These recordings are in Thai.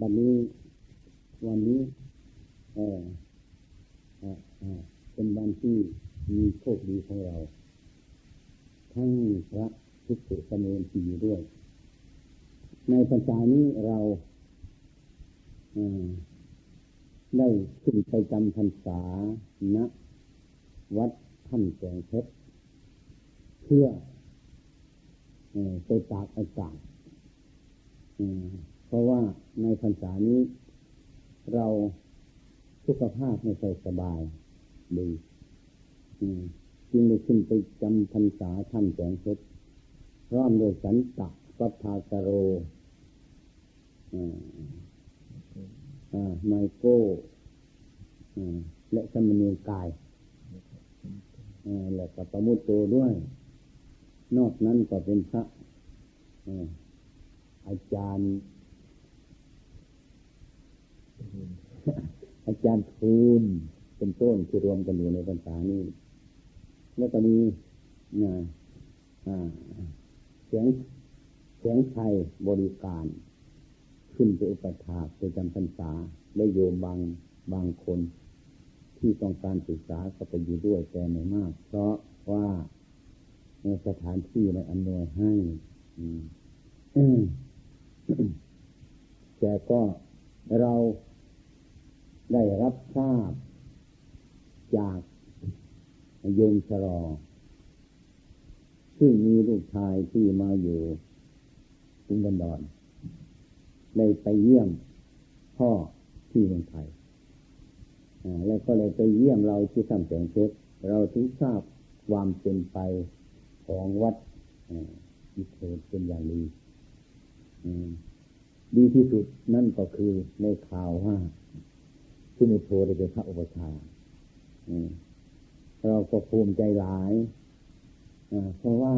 บัดนี้วันนี้เออเออเป็นวันที่มีโชคดีของเรา ทั้งพระทุกสุสมณที่อยู่ด้วย ในพรรษานี้เราได้ขึ้นไปจำพรรษาณวัดถ้ำแสงเพชรเพื่อไปตากอากาศ เพราะว่าในพรรษานี้ เราสุขภาพไม่ค่อยสบายดีจึงได้ขึ้นไปจำพรรษาท่านแสงเพชรพร้อมโดยสันตะปัพากโรไมโก้และสมณีกายและกับประมุตโตด้วย นอกนั้นก็เป็นพระอาจารย์ อาจารย์ทูลเป็นต้นที่รวมกันอยู่ในภาษานี้ แล้วก็มีเสียงเสียงไทยบริการ ขึ้นไปอุปถาไปจำพรรษาและโยมบางบางคน ที่ต้องการศึกษาก็ไปอยู่ด้วยแต่ไม่มาก เพราะว่าในสถานที่ในอนวยให้แต่ก็เรา ได้รับทราบ จากโยมชรอ ซึ่งมีลูกชายที่มาอยู่กรุงบันดอนเลยไปเยี่ยมพ่อที่เมืองไทยแล้วก็เลยไปเยี่ยมเราที่ทำแสงเพชรเราถึงทราบความเป็นไปของวัดอิเทเป็นอย่างดีดีที่สุดนั่นก็คือในข่าวว่า ที่มีโทได้เป็นพระอุปชาเราก็ภูมิใจหลายเพราะว่า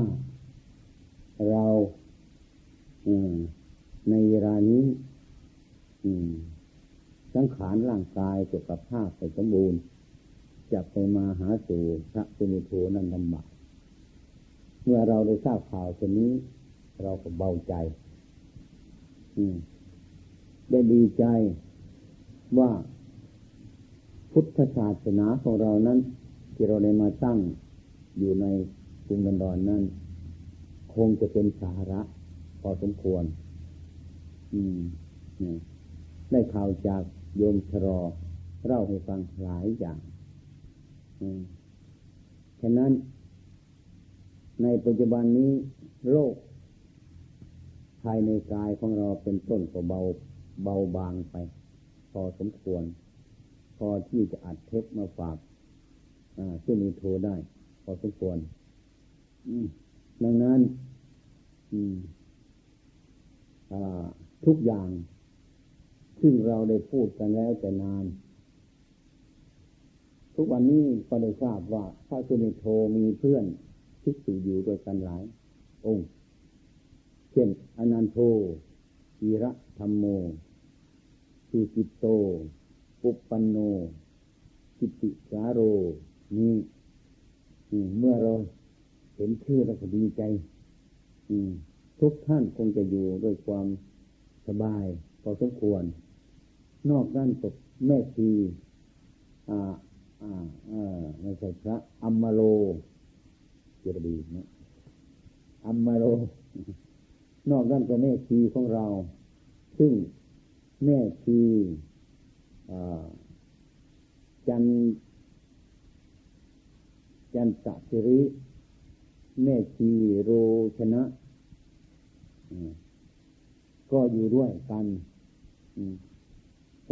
เราในเวลานี้สังขารร่างกายสุขภาพสมบูรณ์จะไปมาหาสู่พระสุนิโทนั้นลำบากเมื่อเราได้ทราบข่าวเช่นนี้ เราก็เบาใจได้ดีใจว่า พุทธศาสนาของเรานั้น ที่เราได้มาตั้งอยู่ในกรุงกันดอนนั้น คงจะเป็นสาระพอสมควร อืมได้ข่าวจากโยมชรอเล่าให้ฟังหลายอย่างฉะนั้น ในปัจจุบันนี้โรคภายในกายของเราเป็นต้นก็เบาเบาบางไป พอสมควร พอที่จะอัดเทปมาฝากซึ่งมีโทรได้ พอสมควรดังนั้นทุกอย่าง ซึ่งเราได้พูดกันแล้วแต่นาน ทุกวันนี้ก็ได้ทราบว่าพระสุนิโทมีเพื่อนที่สูอยู่ด้วยกันหลาย องค์ เช่นอนันโทวีระธรรมโมสุจิตโต ปุปปันโนกิติสาโร นี่เมื่อเราเห็นชื่อเราก็ดีใจทุกท่านคงจะอยู่ด้วยความสบายพอสมควร นอกด้านตกแม่ชีอ่าอ่าอ่าไม่ใช่พระอัมมาโลเจดีนะอัมมาโล นอกด้านก็แม่ชีของเรา ซึ่งแม่ชี จันจันตะสิริ แม่ชีโรชนะ ก็อยู่ด้วยกัน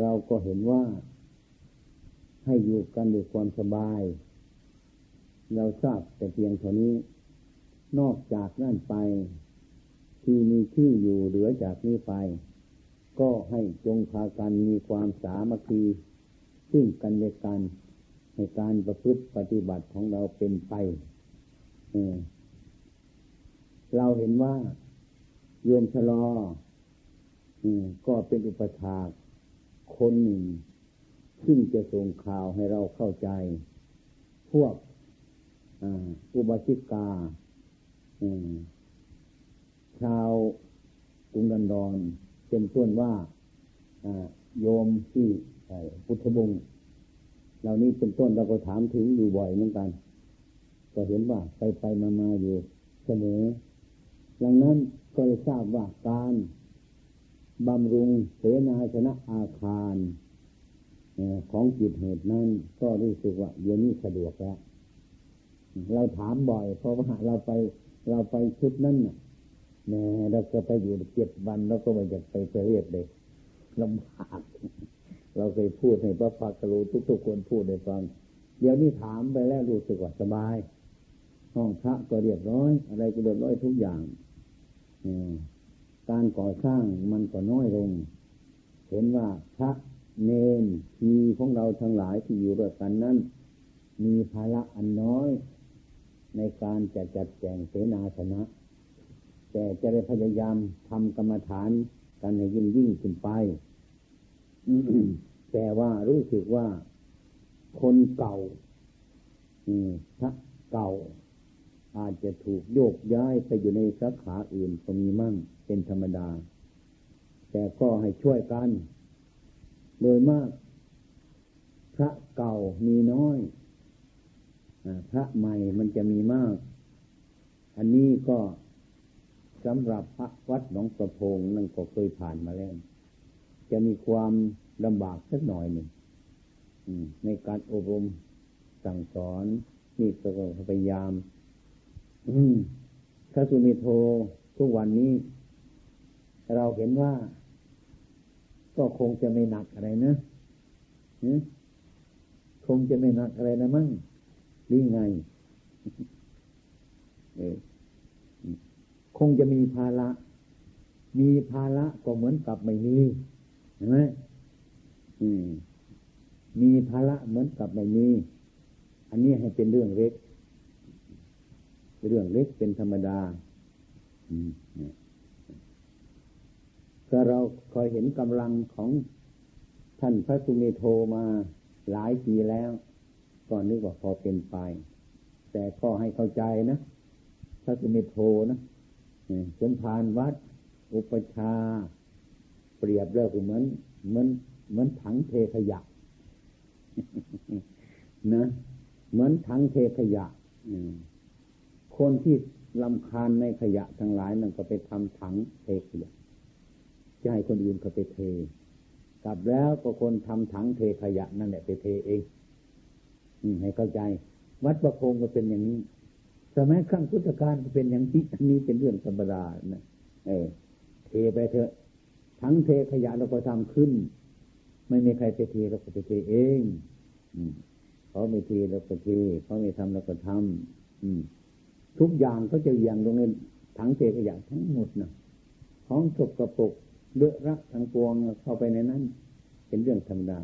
เราก็เห็นว่า ให้อยู่กันด้วยความสบาย เราทราบแต่เพียงเท่านี้ นอกจากนั่นไป ที่มีชื่ออยู่เหลือจากนี้ไป ก็ให้จงพากันมีความสามัคคีซึ่งกันและกันในการประพฤติปฏิบัติของเราเป็นไปเราเห็นว่าโยมชะลอก็เป็นอุปถากคนหนึ่ง ซึ่งจะส่งข่าวให้เราเข้าใจ พวกอุบาสิกาชาวกรุงดันดอน เป็นต้นว่าโยมที่พุทธบุงเหล่านี้เป็นต้นเราก็ถามถึงอยู่บ่อยเหมือนกัน ก็เห็นว่าไปไปมามาอยู่เสมอดังนั้นก็เลยทราบว่าการบำรุงเสนาชนะอาคารของจิตเหตุนั้น ก็รู้สึกว่าเดี๋ยวนี้สะดวกแล้วเราถามบ่อย เพราะว่าเราไปเราไปชุดนั้นน่ะ แม่เราจะไปอยู่เจ็ดวันเราก็ไม่อยากไปปเรียกเลยลำบากเราเคยพูดให้พระพักรู้ทุกๆคนพูดในฟัง เดี๋ยวนี้ถามไปแล้วรู้สึกว่าสบาย ห้องพระก็เรียบร้อย อะไรก็เรียบร้อยทุกอย่างการก่อสร้างมันก็น้อยลง เห็นว่าพระเนนทีของเราทั้งหลายที่อยู่ด้วยกันนั้น มีภาระอันน้อย ในการจะจัดแจงเสนาสนะ แต่จะได้พยายามทำกรรมฐานกันให้ยิ่งยิ่งขึ้นไปแต่ว่ารู้สึกว่าคนเก่าพระเก่า อาจจะถูกโยกย้ายไปอยู่ในสาขาอื่นก็มีมั่งเป็นธรรมดา แต่ก็ให้ช่วยกัน โดยมาก พระเก่ามีน้อยพระใหม่มันจะมีมาก อันนี้ก็ สำหรับพระวัดหนองประพงนั่นก็เคยผ่านมาแล้ว จะมีความลำบากสักหน่อยหนึ่งในการอบรมสั่งสอนนี่ก็พยายามถ้าสุนิโททุกวันนี้ เราเห็นว่า ก็คงจะไม่หนักอะไรนะคงจะไม่หนักอะไรนะมั่งนี่ไง คงจะมีภาระ มีภาระก็เหมือนกับไม่มีเห็นไหมมีภาระเหมือนกับไม่มี อันนี้ให้เป็นเรื่องเล็ก เรื่องเล็กเป็นธรรมดาก็เราคอยเห็นกำลังของท่านพระสุเมโทมาหลายปีแล้วก็นึกว่าพอเป็นไป แต่ก็ให้เข้าใจนะพระสุเมโทนะ สมภารวัด อุปชา เปรียบแล้วก็เหมือนเหมือนเหมือนถังเทขยะนะเหมือนถังเทขยะคนที่ลำคาญในขยะทั้งหลายนั่นก็ไปทำถังเทขยะจะให้คนอื่นเขาไปเท กลับแล้วก็คนทำถังเทขยะนั่นแหละไปเทเองให้เข้าใจ วัดประโคงก็เป็นอย่างนี้ สมัยครั้งพุทธกาลเป็นอย่างนี้อันนี้เป็นเรื่องธรรมดานะเออเทไปเถอะ ทั้งเทขยะเราก็ทำขึ้น ไม่มีใครไปเทเราก็ไปเทเองเขาไม่เทเราก็เทเขาไม่ทำเราก็ทำทุกอย่างเขาจะอย่างลงในถังเทขยะทั้งหมดนะของสกระปกเลือรักทั้งปวงเข้าไปในนั้น เป็นเรื่องธรรมดา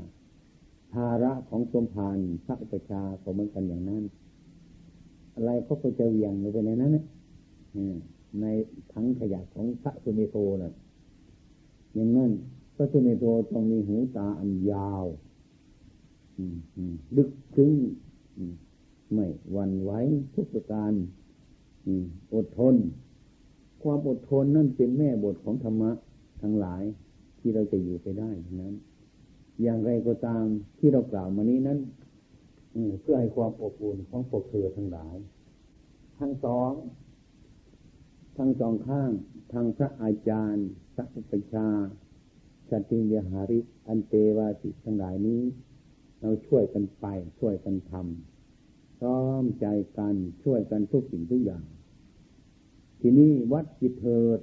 ภาระของสมภารพระประชาก็เหมือนกันอย่างนั้น อะไรเขาก็จะเวียงลงไปในนั้นเนี่ยในถังขยะของพระสุเมโตนะ่ะอย่างนั้นพระสุเมโทต้องมีหูตาอันยาวลึกซึ้งไม่วันไหวทุกประการอดทน ความอดทนนั่นเป็นแม่บทของธรรมะทั้งหลายที่เราจะอยู่ไปได้ทั้งนั้น อย่างไรก็ตามที่เรากล่าวมานี้นั้นเพื่อให้ความอบอุ่นของพวกเธอทั้งหลาย ทั้งสอง ทั้งสองข้างทางพระอาจารย์สัพปชาสันติยหาริอันเตวาสิทั้งหลายนี้ เราช่วยกันไป ช่วยกันทำพร้อมใจกันช่วยกันทุกสิ่งทุกอย่าง ที่นี้วัดจิตเถิด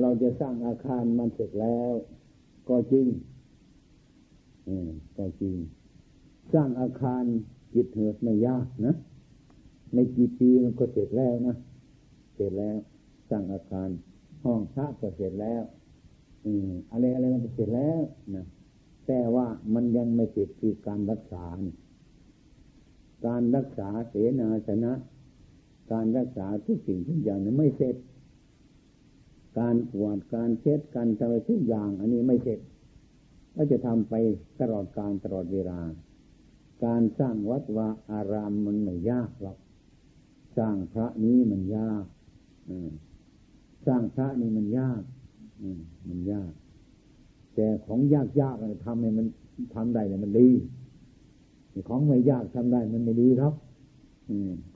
เราจะสร้างอาคารมันเสร็จแล้ว ก็จริงก็จริง สร้างอาคาร จิตเถิดไม่ยากนะในกี่ปีมันก็เสร็จแล้วนะเสร็จแล้วสร้างอาคารห้องพระก็เสร็จแล้ว อืมอะไรอะไรมันเสร็จแล้วนะแต่ว่ามันยังไม่เสร็จคือการรักษา การรักษาเสนาชนะ การรักษาทุกสิ่งทุกอย่างนั้นไม่เสร็จ การกวาดการเช็ดการทำอะไรทุกอย่าง อันนี้ไม่เสร็จก็จะทำไปตลอดการตลอดเวลา การสร้างวัดวาอารามมันไม่ยากหรอก สร้างพระนี้มันยากสร้างพระนี่มันยากมันยาก แต่ของยากยากทำให้มันทำได้เนี่ยมันดี ของไม่ยากทำได้มันไม่ดีครับ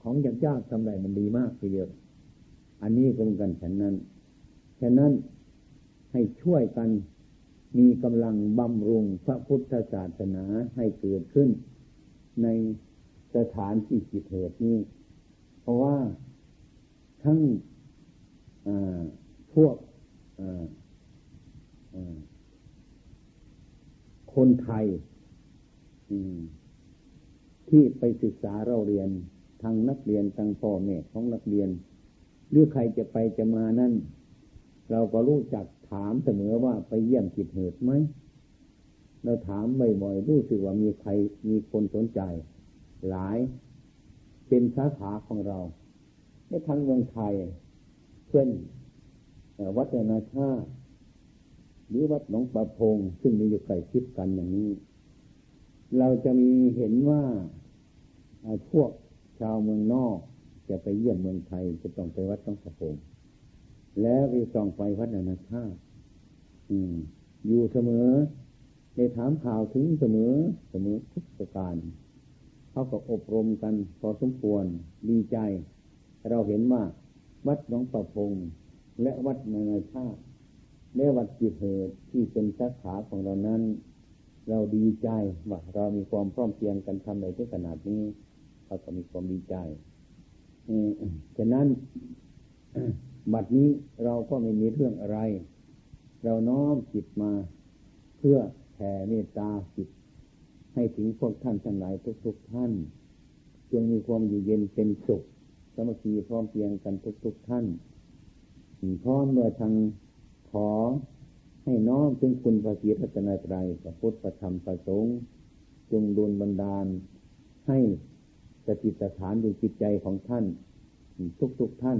ของยากยากทำได้มันดีมากทีเดียว อันนี้ก็เหมือนกันฉันนั้นฉะนั้นให้ช่วยกันมีกำลังบำรุงพระพุทธศาสนาให้เกิดขึ้น ในสถานที่จิตเหตุนี้ เพราะว่าทั้งพวกคนไทยที่ไปศึกษาเราเรียนทางนักเรียนทางพ่อแม่ของนักเรียน หรือใครจะไปจะมานั่น เราก็รู้จักถามเสมอว่าไปเยี่ยมจิตเหตุไหม เราถามบ่อยๆรู้สึกว่ามีใครมีคนสนใจ หลายเป็นสาขาของเรา ในทางเมืองไทย เช่นวัดนาชาหรือวัดหนองประพง ซึ่งมีอยู่ใกล้ชิดกันอย่างนี้ เราจะมีเห็นว่าพวกชาวเมืองนอก จะไปเยี่ยมเมืองไทยจะต้องไปวัดหนองประพง แล้วไปส่องไปวัดนาชาอยู่เสมอ ได้ถามข่าวถึงเสมอเสมอทุกประการเขาก็อบรมกันพอสมควรดีใจ เราเห็นว่าวัดหนองประพงและวัดนานาชาติและวัดจิตเหตุที่เป็นสาขาของเรานั้น เราดีใจว่าเรามีความพร้อมเพียงกันทำในที่ขนาดนี้เราก็มีความดีใจฉะนั้นบัดนี้เราก็ไม่มีเรื่องอะไร เราน้อมจิตมาเพื่อ แผ่เมตตาจิตให้ถึงพวกท่านทั้งหลายทุกๆท่านจงมีความอยู่เย็นเป็นสุขสมัคคีพร้อมเพียงกันทุกๆท่านพร้อมเมื่อทางขอให้น้อมถึงคุณพระศรีรัตนตรัยพระพุทธธรรมประสงค์จงดลบันดาล ให้สติสถานอยู่จิตใจของท่าน ทุกๆทท่าน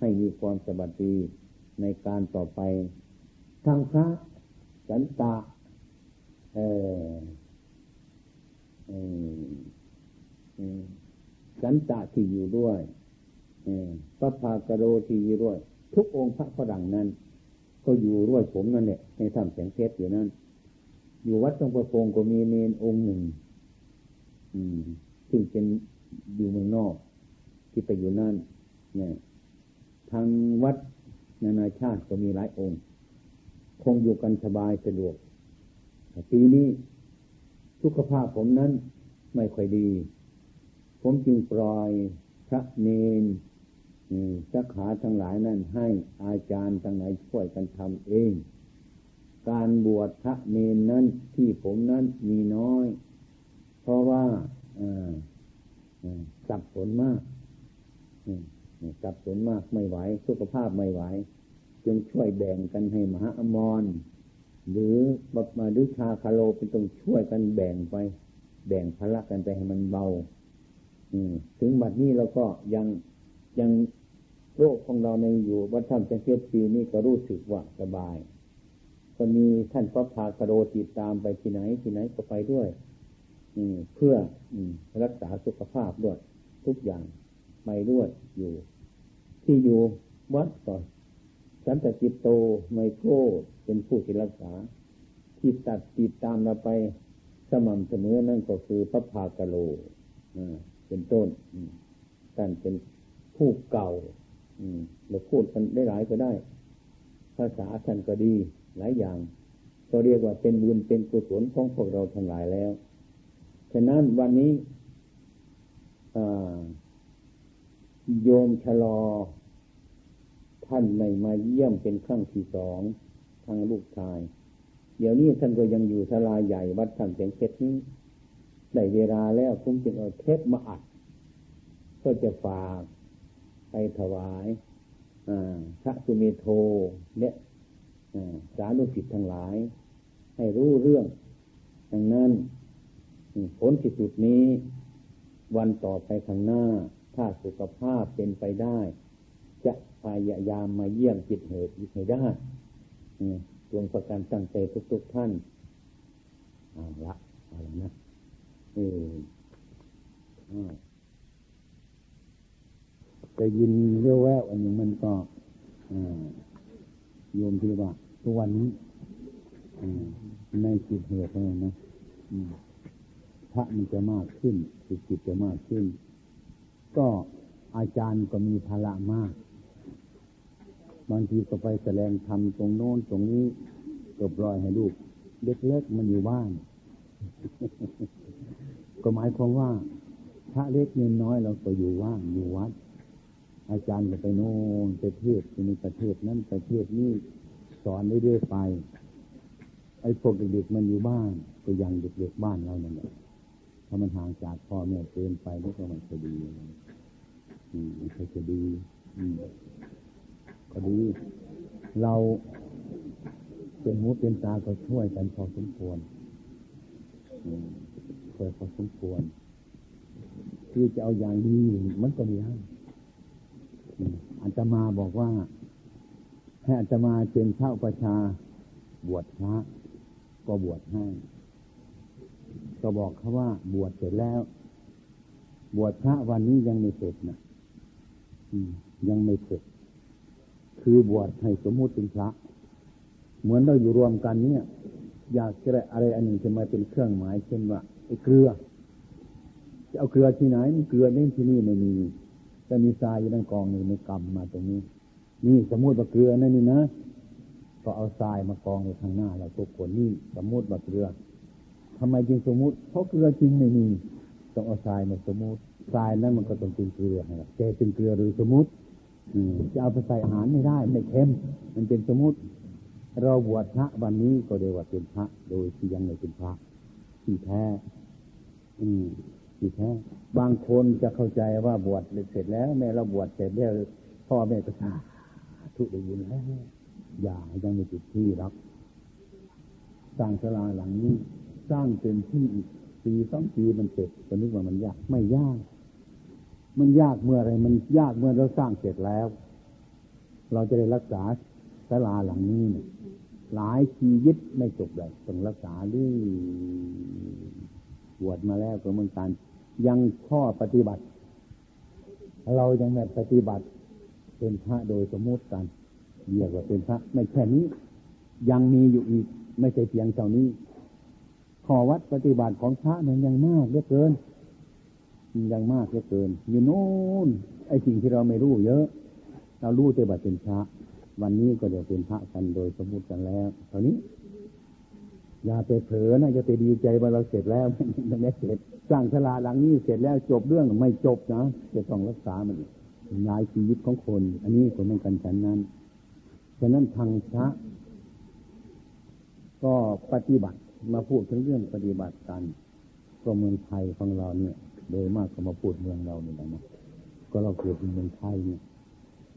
ให้มีความสบัดดีในการต่อไปทางพระสันตะ เออสันตะที่อยู่ด้วยพระภากโรที่อยู่ด้วย ทุกองค์พระฝรั่งนั้น ก็อยู่ร่วยผมนั่นแหละในถ้ำแสงเพชรอยู่นั่นอยู่วัดตรงประพงก็มีเนนองค์หนึ่ง อืมซึ่งเป็นอยู่เมืองนอก ที่ไปอยู่นั่นเนี่ยทางวัดนานาชาติก็มีหลายองค์ คงอยู่กันสบายสะดวก ปีนี้สุขภาพผมนั้นไม่ค่อยดี ผมจึงปล่อยพระเนนสักขาทั้งหลายนั่นให้อาจารย์ทั้งหลายช่วยกันทำเอง การบวชพระเนนนั้นที่ผมนั้นมีน้อย เพราะว่าสับสนมากสับสนมากไม่ไหว สุขภาพไม่ไหว จึงช่วยแบ่งกันให้มหาอมร หรือบัมาดุชาคาโลเป็นต้องช่วยกันแบ่งไป แบ่งพละกันไปให้มันเบาถึงบัดนี้เราก็ยังยังโรคของเราในอยู่วัดถ้ำจังเกตปีนี้ก็รู้สึกว่าสบาย ก็มีท่านพระพากโรติดตามไปที่ไหนที่ไหนก็ไปด้วย อืเพื่ออรักษาสุขภาพด้วย ทุกอย่างไปด้วยอยู่ ที่อยู่วัดก่อนสันตจิตโตไมโคร เป็นผู้ที่รักษา ที่ตัดติดตามเราไปสม่ำเสมอนั่นก็คือพระพากโลเป็นต้นท่านเป็นผู้เก่าเราพูดกันได้หลายก็ได้ ภาษาท่านก็ดี หลายอย่าง ก็เรียกว่าเป็นบุญเป็นกุศลของพวกเราทั้งหลายแล้ว ฉะนั้นวันนี้โยมชะลอ ท่านไม่มาเยี่ยมเป็นครั้งที่สอง ทางลูกชาย เดี๋ยวนี้ท่านก็ยังอยู่สลาใหญ่วัดท่านเสียงเพชรนี้ได้เวลาแล้วคุ้มจึงเอาเทปมาอัดก็จะฝากไปถวายพระสุเมโทและสาธุสิทธิ์ทั้งหลาย ให้รู้เรื่องดังนั้นผลที่สุดนี้ วันต่อไปข้างหน้า ถ้าสุขภาพเป็นไปได้ จะพยายามมาเยี่ยมจิตเหตุอีกให้ได้ จงประการตั้งใจทุกๆท่านเอาละเอาละนะเออจะยินเรียวแววอันนี้มันก็โยมที่ว่าตัวนี้ในจิตเหตุเลยนะพระมันจะมากขึ้นจิจิตจะมากขึ้น ก็อาจารย์ก็มีภาระมาก บางทีก็ไปแสดงธรรมตรงโน้นตรงนี้ก็ปล่อยให้ลูกเล็กๆมันอยู่บ้าน ก็หมายความว่าพระเล็กเงินน้อยเราก็อยู่ว่างอยู่วัด อาจารย์ก็ไปโน่นประเทศในประเทศนั้นประเทศนี้สอนเรื่อยๆไป ไอ้พวกเด็กๆมันอยู่บ้าน ก็ยังเด็กๆบ้านเราเนั่นแหละถ้ามันห่างจากพ่อแม่เกินไปนี่ก็มันจะดีมมันจะดีอืม ก็ดี เราเป็นหูเป็นตาก็ช่วยกันพอสมควรช่วยพอสมควรคือจะเอาอย่างดีมันก็ไม่ได้อาตมาบอกว่า ให้อาตมาเป็นเช่าประชา บวชพระก็บวชให้ก็บอกเขาว่า บวชเสร็จแล้ว บวชพระวันนี้ยังไม่เสร็จนะยังไม่เสร็จ คือบวชให้สมมุติเป็นพระ เหมือนเราอยู่รวมกันเนี่ย อยากจะอะไรอันหนึ่งจะมาเป็นเครื่องหมายเช่นว่าไอ้เกลือ จะเอาเกลือที่ไหนเกลือนี่ที่นี่ไม่มีจะมีทรายอยู่ในกองหนึ่งในกำมาตรงนี้ นี่สมมติว่าเกลือนั่นนี่นะก็เอาทรายมากองในข้างหน้าเราทุกคนนี่สมมติว่าเกลือทำไมจึงสมมติ เพราะเกลือจริงไม่มีต้องเอาทรายมาสมมติทรายนั้นมันก็ต้องเป็นเกลือนะแกเป็นเกลือหรือสมมติ จะเอาไปใส่อาหารไม่ได้ไม่เค็มมันเป็นสมมติเราบวชพระวันนี้ก็เรียกว่าเป็นพระ โดยที่ยังไม่เป็นพระที่แท้ อืมที่แท้ บางคนจะเข้าใจว่าบวชเสร็จแล้วแม่เราบวชเสร็จแล้วพ่อแม่ก็สาทุกได้ยินแล้วอย่ายังไม่ติดที่รักสร้างศาลาหลังนี้ สร้างเต็มที่อีกปีสองปีมันเสร็จก็นึกว่ามันยากไม่ยาก มันยากเมื่อไรมันยากเมื่อเราสร้างเสร็จแล้ว เราจะได้รักษาศาลาหลังนี้เนี่ยหลายชีวิตไม่จบเลยต้องรักษาด้วยบวชมาแล้วก็เหมือนกันยังข้อปฏิบัติ เรายังแบบปฏิบัติ เป็นพระโดยสมมติกันเรียกว่าเป็นพระไม่แค่นี้ยังมีอยู่อีก ไม่ใช่เพียงเท่านี้ ข้อวัดปฏิบัติของพระนั้นยังมากเหลือเกิน ยังมากเหลือเกิน อยู่โน่นไอ้สิ่งที่เราไม่รู้เยอะ เรารู้แต่บัดเป็นพระ วันนี้ก็เดี๋ยวเป็นพระกันโดยสมมติกันแล้วเท่านี้อย่าไปเผลอนะอย่าไปดีใจว่าเราเสร็จแล้วมันไม่เสร็จสร้างศาลาหลังนี้เสร็จแล้วจบเรื่องไม่จบนะจะต้องรักษามันยายชีวิตของคน อันนี้ก็เหมือนกันฉันนั้นฉะนั้นทางพระก็ปฏิบัติมาพูดถึงเรื่องปฏิบัติกันก็เมืองไทยของเราเนี่ย โดยมากก็มาพูดเมืองเราเนี่ยนะก็เราเกิดเป็นเมืองไทยเนี่ย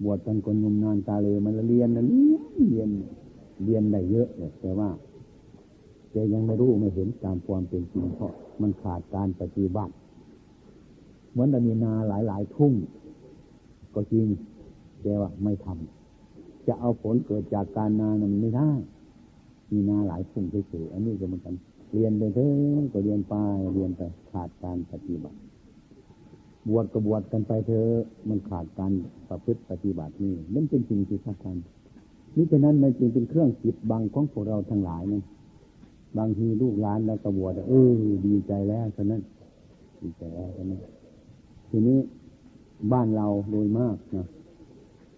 บวชกันคนงมนานตาเลยมันเรียนนะเรียนเรียนเรียนได้เยอะเลยแต่ว่าแต่ยังไม่รู้ไม่เห็นตามความเป็นจริงเพราะมันขาดการปฏิบัติเหมือนเรามีนาหลายๆทุ่ง ก็จริงแต่ว่าไม่ทำจะเอาผลเกิดจากการนานั้นไม่ได้มีนาหลายทุ่งเฉยๆอันนี้ก็เหมือนกัน เรียนไปเถอะก็เรียนไปเรียนไปขาดการปฏิบัติ บวชก็บวชกันไปเถอะมันขาดการประพฤติปฏิบัตินี่นั่นเป็นสิ่งที่สำคัญนี่ฉะนั้นมันจึงเป็นเครื่องจิตบังของพวกเราทั้งหลายนั่นบางทีลูกหลานเรากระบวชเออดีใจแล้วฉะนั้นดีใจแล้วฉะนั้นทีนี้บ้านเราโดยมากนะ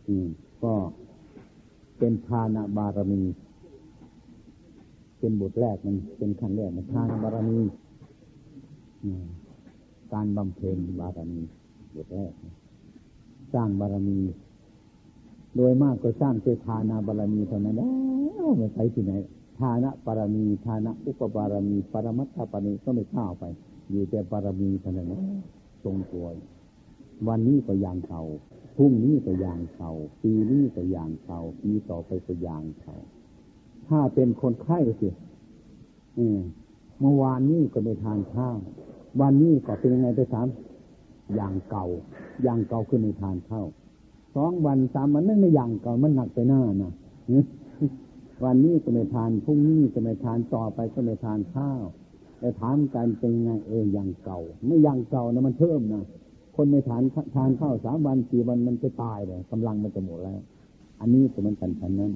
อืมก็เป็นทานบารมี เป็นบทแรกมันเป็นขั้นแรกมันทานบารมีการบำเพ็ญบารมีบทแรกสร้างบารมี โดยมากก็สร้างเจตานาบารมีเท่านั้นแล้วไม่ใช่ที่ไหนทานะปารมีทานะอุปปารมี ปรมัตถปารมีก็ไม่ข้าวไป อยู่แต่ปารมีเท่านั้นทรงตัววันนี้ก็อย่างเขาพรุ่งนี้ก็อย่างเขาปีนี้ก็อย่างเขาปีต่อไปก็อย่างเขา ถ้าเป็นคนไข้สิเมื่อวานนี้ก็ไม่ทานข้าว วันนี้ก็เป็นยังไงไปถามอย่างเก่า อย่างเก่าขึ้นในทานข้าวสองวันสามวันนั่นไม่อย่างเก่ามันหนักไปหน้านะวันนี้ก็ไม่ทานพรุ่งนี้ก็ไม่ทานต่อไปก็ไม่ทานข้าวแต่ถามกันเป็นไงเอออย่างเก่า ไม่อย่างเก่านะมันเพิ่มนะคนไม่ทานทานข้าวสามวันสี่วันมันจะตายเลยกำลังมันจะหมดแล้ว อันนี้ก็มันกันฉันนั้น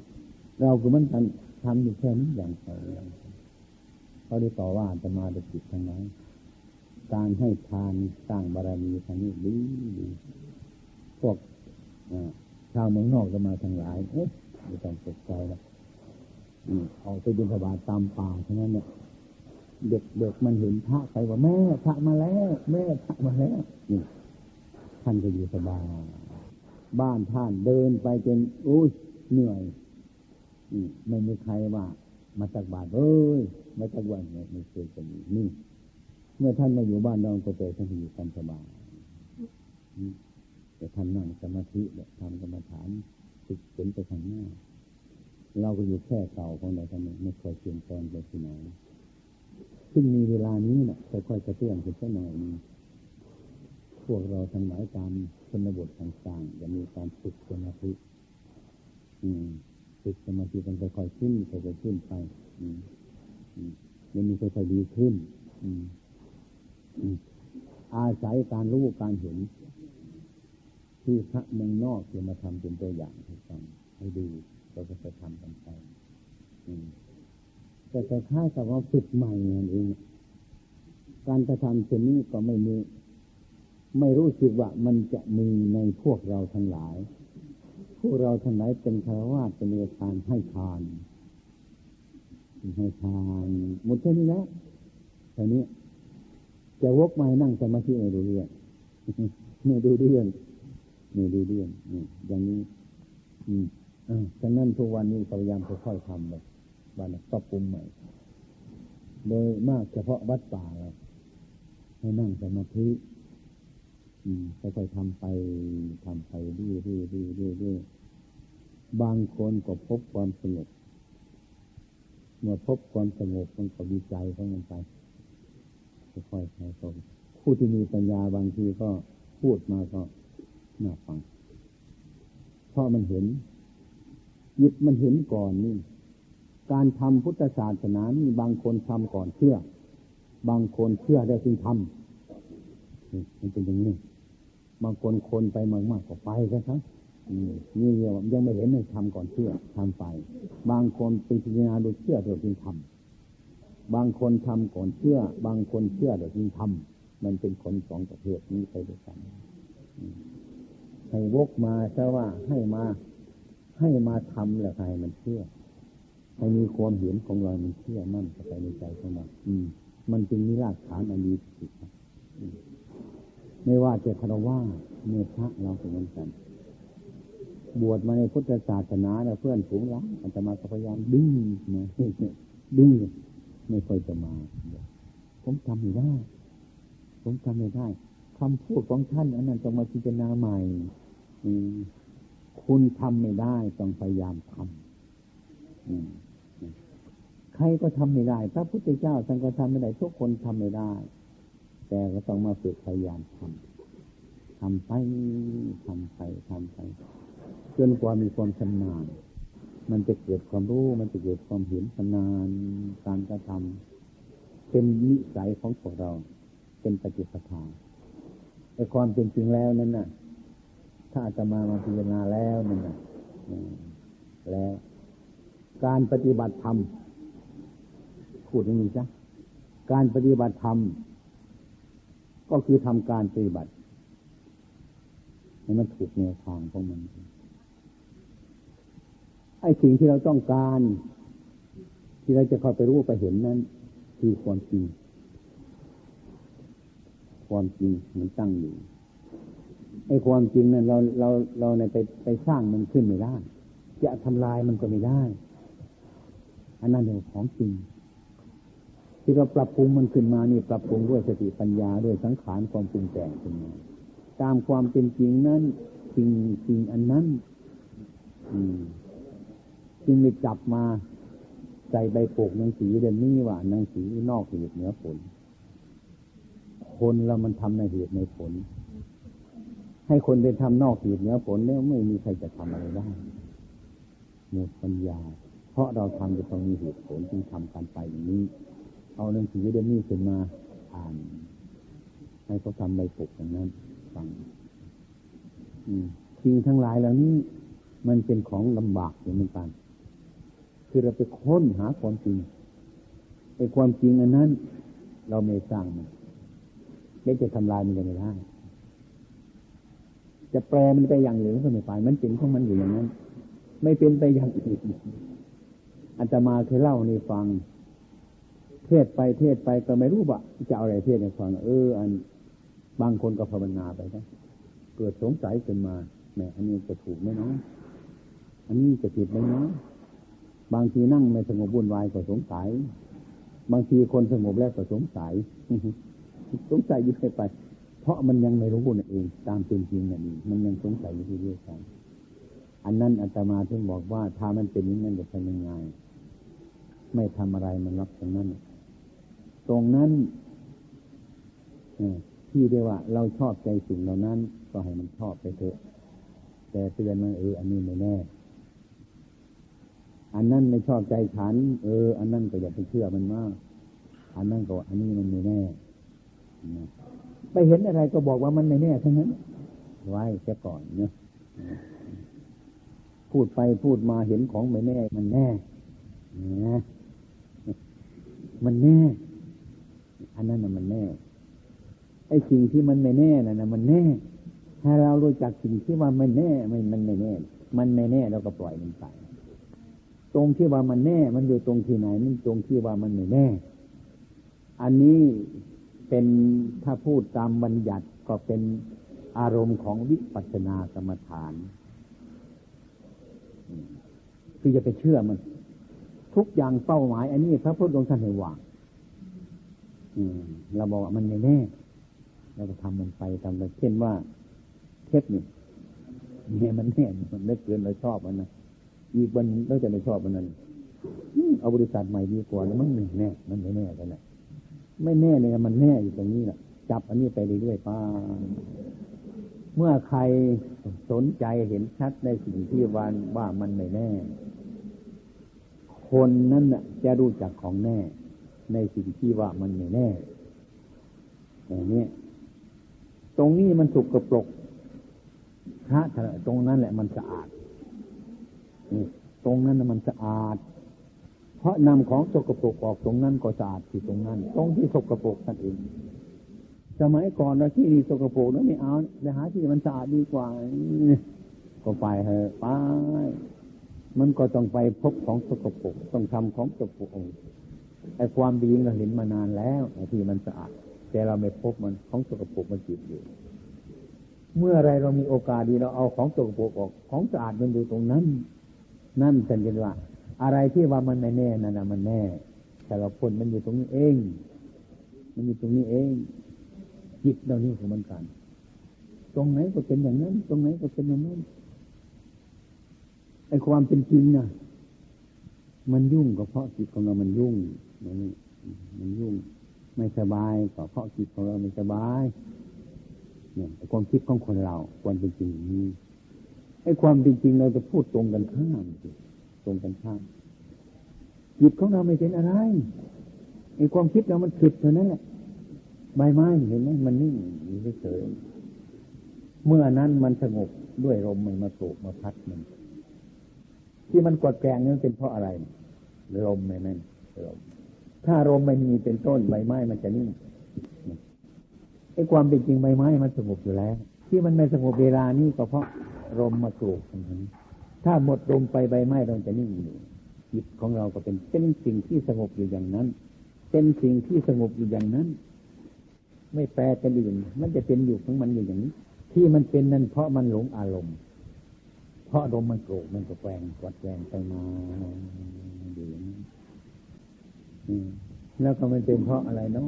เราก็มันกัน ทำอยู่แค่นี้อย่างเดียวเขาได้ต่อว่าจะมาได้จิตทางไหนการให้ทานสร้างบารมีทางนี้ดีดีพวกชาวเมืองนอกจะมาทางหลายเอ๊ะไม่ต้องตกใจแล้วเอาไปบินสบาตามป่าเท่านั้นเนี่ยเด็กเด็กมันเห็นพระไปว่าแม่พระมาแล้ว แม่พระมาแล้วนี่ท่านก็อยู่สบายบ้านท่านเดินไปจนอุ้ยเหนื่อย ไม่มีใครว่า มาจากบาทเอ้ยมาจากวันเนี่ยไม่เคยจะมีนี่ เมื่อท่านมาอยู่บ้านนอนก็เจอท่านอยู่กันสบายแต่ท่านนั่งสมาธิแบบทำกรรมฐานฝึกฝนไปทางหน้า เราก็อยู่แค่เก่าของเราท่านไม่เคยเปลี่ยนแปลงไปที่ไหนซึ่งมีเวลานี้นะค่อยๆกระเตื้องขึ้นสักหน่อยนึงพวกเราทั้งหลายตามชนบทต่างๆจะมีการฝึกสมาธิอืม ฝึกสมาธิมันค่อยๆขึ้นค่อยๆขึ้นไปมันมีค่อยๆดีขึ้นอาศัยการรู้การเห็น ที่พระเมืองนอกจะมาทำเป็นตัวอย่างให้ฟังให้ดูเราก็จะทำกันไปแต่คล้ายๆกับว่าฝึกใหม่นั่นเองการกระทำเช่นนี้ก็ไม่มี ไม่รู้สึกว่ามันจะมีในพวกเราทั้งหลาย พวกเราทั้งหลายเป็นคารวะเป็นทานให้ทาน ให้ทานหมดแค่นี้แล้วทีนี้จะวกมานั่งสมาธิไม่ดูเรื่องไม่ดูเรื่องไม่ดูเรื่องอย่างนี้ อืมอ่าดังนั้นทุกวันนี้พยายามค่อยๆทำเลยบ้านก็ปรุงใหม่ โดยมากเฉพาะวัดป่าเราให้นั่งสมาธิ ค่อยๆทำไปทำไปเรื่อยๆเรื่อยๆบางคนก็พบความสงบเมื่อพบความสงบมันก็ดีใจของมันไปค่อยๆใช้ก็ผู้ที่มีปัญญาบางทีก็พูดมาก็น่าฟังเพราะมันเห็นยิดมันเห็นก่อนนี่ การทำพุทธศาสนานี่บางคนทำก่อนเชื่อ บางคนเชื่อได้จึงทำมันเป็นอย่างนี้ บางคนคนไปเมากมากก็ไปกันครับนี่เรียกว่ายังไม่เห็นเลยทำก่อนเชื่อทำไป บางคนพิจารณาดูเชื่อเดี๋ยวจึงทำบางคนทำก่อนเชื่อ บางคนเชื่อเดี๋ยวจึงทำมันเป็นคนสองประเภทนี้ไปด้วยกันให้วกมาซะว่าให้มาให้มาทำแหละใครมันเชื่อให้มีความเห็นของเรา มันเชื่อมั่นเข้าไปในใจของเราอืม มันจึงมีรากฐานอันดีที่สุด ไม่ว่าจะคารวะเมื่อพระเราเหมือนกัน บวชมาในพุทธศาสนาเนี่ยเพื่อนฝูงรักมันจะมาพยายามดึงนะดึงไม่ค่อยจะมา ผมทำไม่ได้ ผมทำไม่ได้คำพูดของท่านอันนั้นต้องมาพิจารณาใหม่คุณทำไม่ได้ต้องพยายามทำใครก็ทำไม่ได้พระพุทธเจ้าท่านก็ทำไม่ได้ทุกคนทำไม่ได้ แต่ก็ต้องมาฝึกพยายามทำทำไปทำไปทำไปจนกว่ามีความชำนาญมันจะเกิดความรู้ มันจะเกิดความเห็นชำนาญการกระทำเป็นนิสัยของพวกเรา เป็นปฏิปทาแต่ความเป็นจริงแล้วนั้นน่ะ ถ้าจะมามาพิจารณาแล้วนั่นน่ะแล้ว การปฏิบัติธรรมพูดอย่างนี้จ้ะการปฏิบัติธรรม ก็คือทำการปฏิบัติให้มันถูกแนวทางของมันไอ้สิ่งที่เราต้องการ ที่เราจะเข้าไปรู้ไปเห็นนั้น คือความจริง ความจริงมันตั้งอยู่ไอ้ความจริงนั้นเราเราเราในไปไปสร้างมันขึ้นไม่ได้ จะทำลายมันก็ไม่ได้ อันนั้นเรื่องของจริง ที่เราปรับปรุงมันขึ้นมานี่ปรับปรุงด้วยสติปัญญาด้วยสังขารความปรุงแต่งขึ้นมาตามความเป็นจริงนั้นสิ่งสิ่งอันนั้นจึงไปจับมาใส่ใบโปกหนังสือเดนนี้ว่าหนังสือนอกเหตุเหนือผล คนเรามันทำในเหตุในผล ให้คนไปทำนอกเหตุเหนือผลแล้วไม่มีใครจะทำอะไรได้หมดปัญญา เพราะเราทำจะต้องมีเหตุผลจึงทำการไปอย่างนี้ เอาหนังสือเดนี้ขึ้นมาอ่าน ให้เขาทำใบปกอย่างนั้นฟังสิ่งทั้งหลายเหล่านี้ มันเป็นของลำบากอยู่เหมือนกัน คือเราไปค้นหาความจริงไอ้ความจริงอันนั้น เราไม่สร้างมันไม่จะทำลายมันก็ไม่ได้จะแปลมันไปอย่างหนึ่งก็ไม่ไปมันเป็นของมันอยู่อย่างนั้น ไม่เป็นไปอย่างอื่นอันจะมาเคยเล่าในฟัง ศไปเทศไปก็ไม่รู้ว่าจะเอาอะไรเทศในฟังเออ อันบางคนก็ภาวนาไปนะเกิดสงสัยขึ้นมาแหมอันนี้จะถูกไหมเนาะอันนี้จะผิดไหมเนาะบางทีนั่งไม่สงบวุ่นวายก็สงสัย บางทีคนสงบแล้วก็สงสัยสงสัยอยู่ไป เพราะมันยังไม่รู้นั่นเอง ตามเป็นจริงนั่นเองมันยังสงสัยอยู่ที่เรื่องกันอันนั้นอาตมาถึงบอกว่าถ้ามันเป็นอย่างนั้นจะทำยังไงไม่ทำอะไรมันรับตรงนั้น ตรงนั้นที่เรียกว่า เราชอบใจสิ่งเหล่านั้น ก็ให้มันชอบไปเถอะ แต่เตือนมันเออ อันนี้ไม่แน่ อันนั้นไม่ชอบใจฉัน เออ อันนั้นก็อย่าไปเชื่อมันมาก อันนั้นก็อันนี้มันไม่แน่ไปเห็นอะไรก็บอกว่ามันไม่แน่ทั้งนั้นไว้แค่ก่อนเนาะพูดไปพูดมาเห็นของไม่แน่ มันแน่นะมันแน่ อันนั้นน่ะมันแน่ไอ้สิ่งที่มันไม่แน่น่ะนะมันแน่ ถ้าเรารู้จักสิ่งที่ว่ามันแน่ไม่มันไม่แน่ มันไม่แน่เราก็ปล่อยมันไป ตรงที่ว่ามันแน่ มันอยู่ตรงที่ไหน มันตรงที่ว่ามันไม่แน่ อันนี้เป็นถ้าพูดตามบัญญัติก็เป็นอารมณ์ของวิปัสสนากรรมฐาน คือจะไปเชื่อมัน ทุกอย่างเป้าหมาย อันนี้พระพุทธองค์ท่านให้วาง เราบอกว่ามันไม่แน่เราก็ทำมันไปทำไปเช่นว่าเทปนี่เนี่ยมันแน่มันเลิกเกินเราชอบมันนะอีกวันเราจะไม่ชอบมันนั้นเอาบริษัทใหม่ดีกว่าแล้วมันไม่แน่ มันไม่แน่กันแหละไม่แน่เนี่ยมันแน่อยู่ตรงนี้แหละจับอันนี้ไปเรื่อยๆป้าเมื่อใครสนใจเห็นชัดในสิ่งที่วันว่ามันไม่แน่ คนนั้นน่ะ จะรู้จักของแน่ ในสิ่งที่ว่ามันไม่แน่อย่างนี้ตรงนี้มันสุกกระปรกพระตรงนั้นแหละมันสะอาดตรงนั้นมันสะอาด เพราะนำของสกปรกออกตรงนั้นก็สะอาดที่ตรงนั้น ตรงที่สกปรกนั่นเองสมัยก่อนเราที่นี่สกปรกนั้นไม่เอาไปหาที่มันสะอาดดีกว่าก็ไปเถอะไปมันก็ต้องไปพบของสกปรกต้องทำของสกปรก ไอ้ความดีเราเห็นมานานแล้วไอ้ที่มันสะอาดแต่เราไม่พบมันของสกปรกมันจิตอยู่ เมื่อไรเรามีโอกาสดีเราเอาของสกปรกออกของสะอาดมันอยู่ตรงนั้น นั่นเป็นกันว่า อะไรที่ว่ามันไม่แน่นั่นนะมันแน่ แต่เราคนมันอยู่ตรงนี้เอง มันอยู่ตรงนี้เอง จิตเรานี่ของมันกัน ตรงไหนก็เป็นอย่างนั้น ตรงไหนก็เป็นอย่างนั้นไอ้ความเป็นจริงนะมันยุ่งก็เพราะจิตของเรามันยุ่ง มันมันยุ่งไม่สบายก็เพราะจิตของเราไม่สบาย เนี่ยความคิดของคนเราความเป็นจริงนี้ไอ้ความเป็นจริงเราจะพูดตรงกันข้ามตรงกันข้ามจิตของเราไม่เป็นอะไรไอ้ความคิดเรามันผิดเท่านั้นแหละใบไม้เห็นไหมมันนิ่งอยู่เฉยเมื่อนั้นมันสงบด้วยลมมันมาโศกมาพัดมัน ที่มันกดแกงนี่เป็นเพราะอะไรลมไม่แม่นลม ถ้าลมไม่มีเป็นต้นใบไม้มันจะนิ่งไอ้ความเป็นจริงใบไม้มันสงบอยู่แล้ว ที่มันไม่สงบเวลานี้ก็เพราะลมมาโศกมันถ้าหมดลมไปใบไม้เราจะนิ่งอยู่จิตของเราก็เป็นเป็นสิ่งที่สงบอยู่อย่างนั้น เป็นสิ่งที่สงบอยู่อย่างนั้น ไม่แปลเป็นอื่นมันจะเป็นอยู่ของมันอยู่อย่างนี้ ที่มันเป็นนั่นเพราะมันหลงอารมณ์ เพราะอารมมันโกรธมันก็แกงกดแกงไปมา แล้วก็มันเป็นเพราะอะไรเนาะ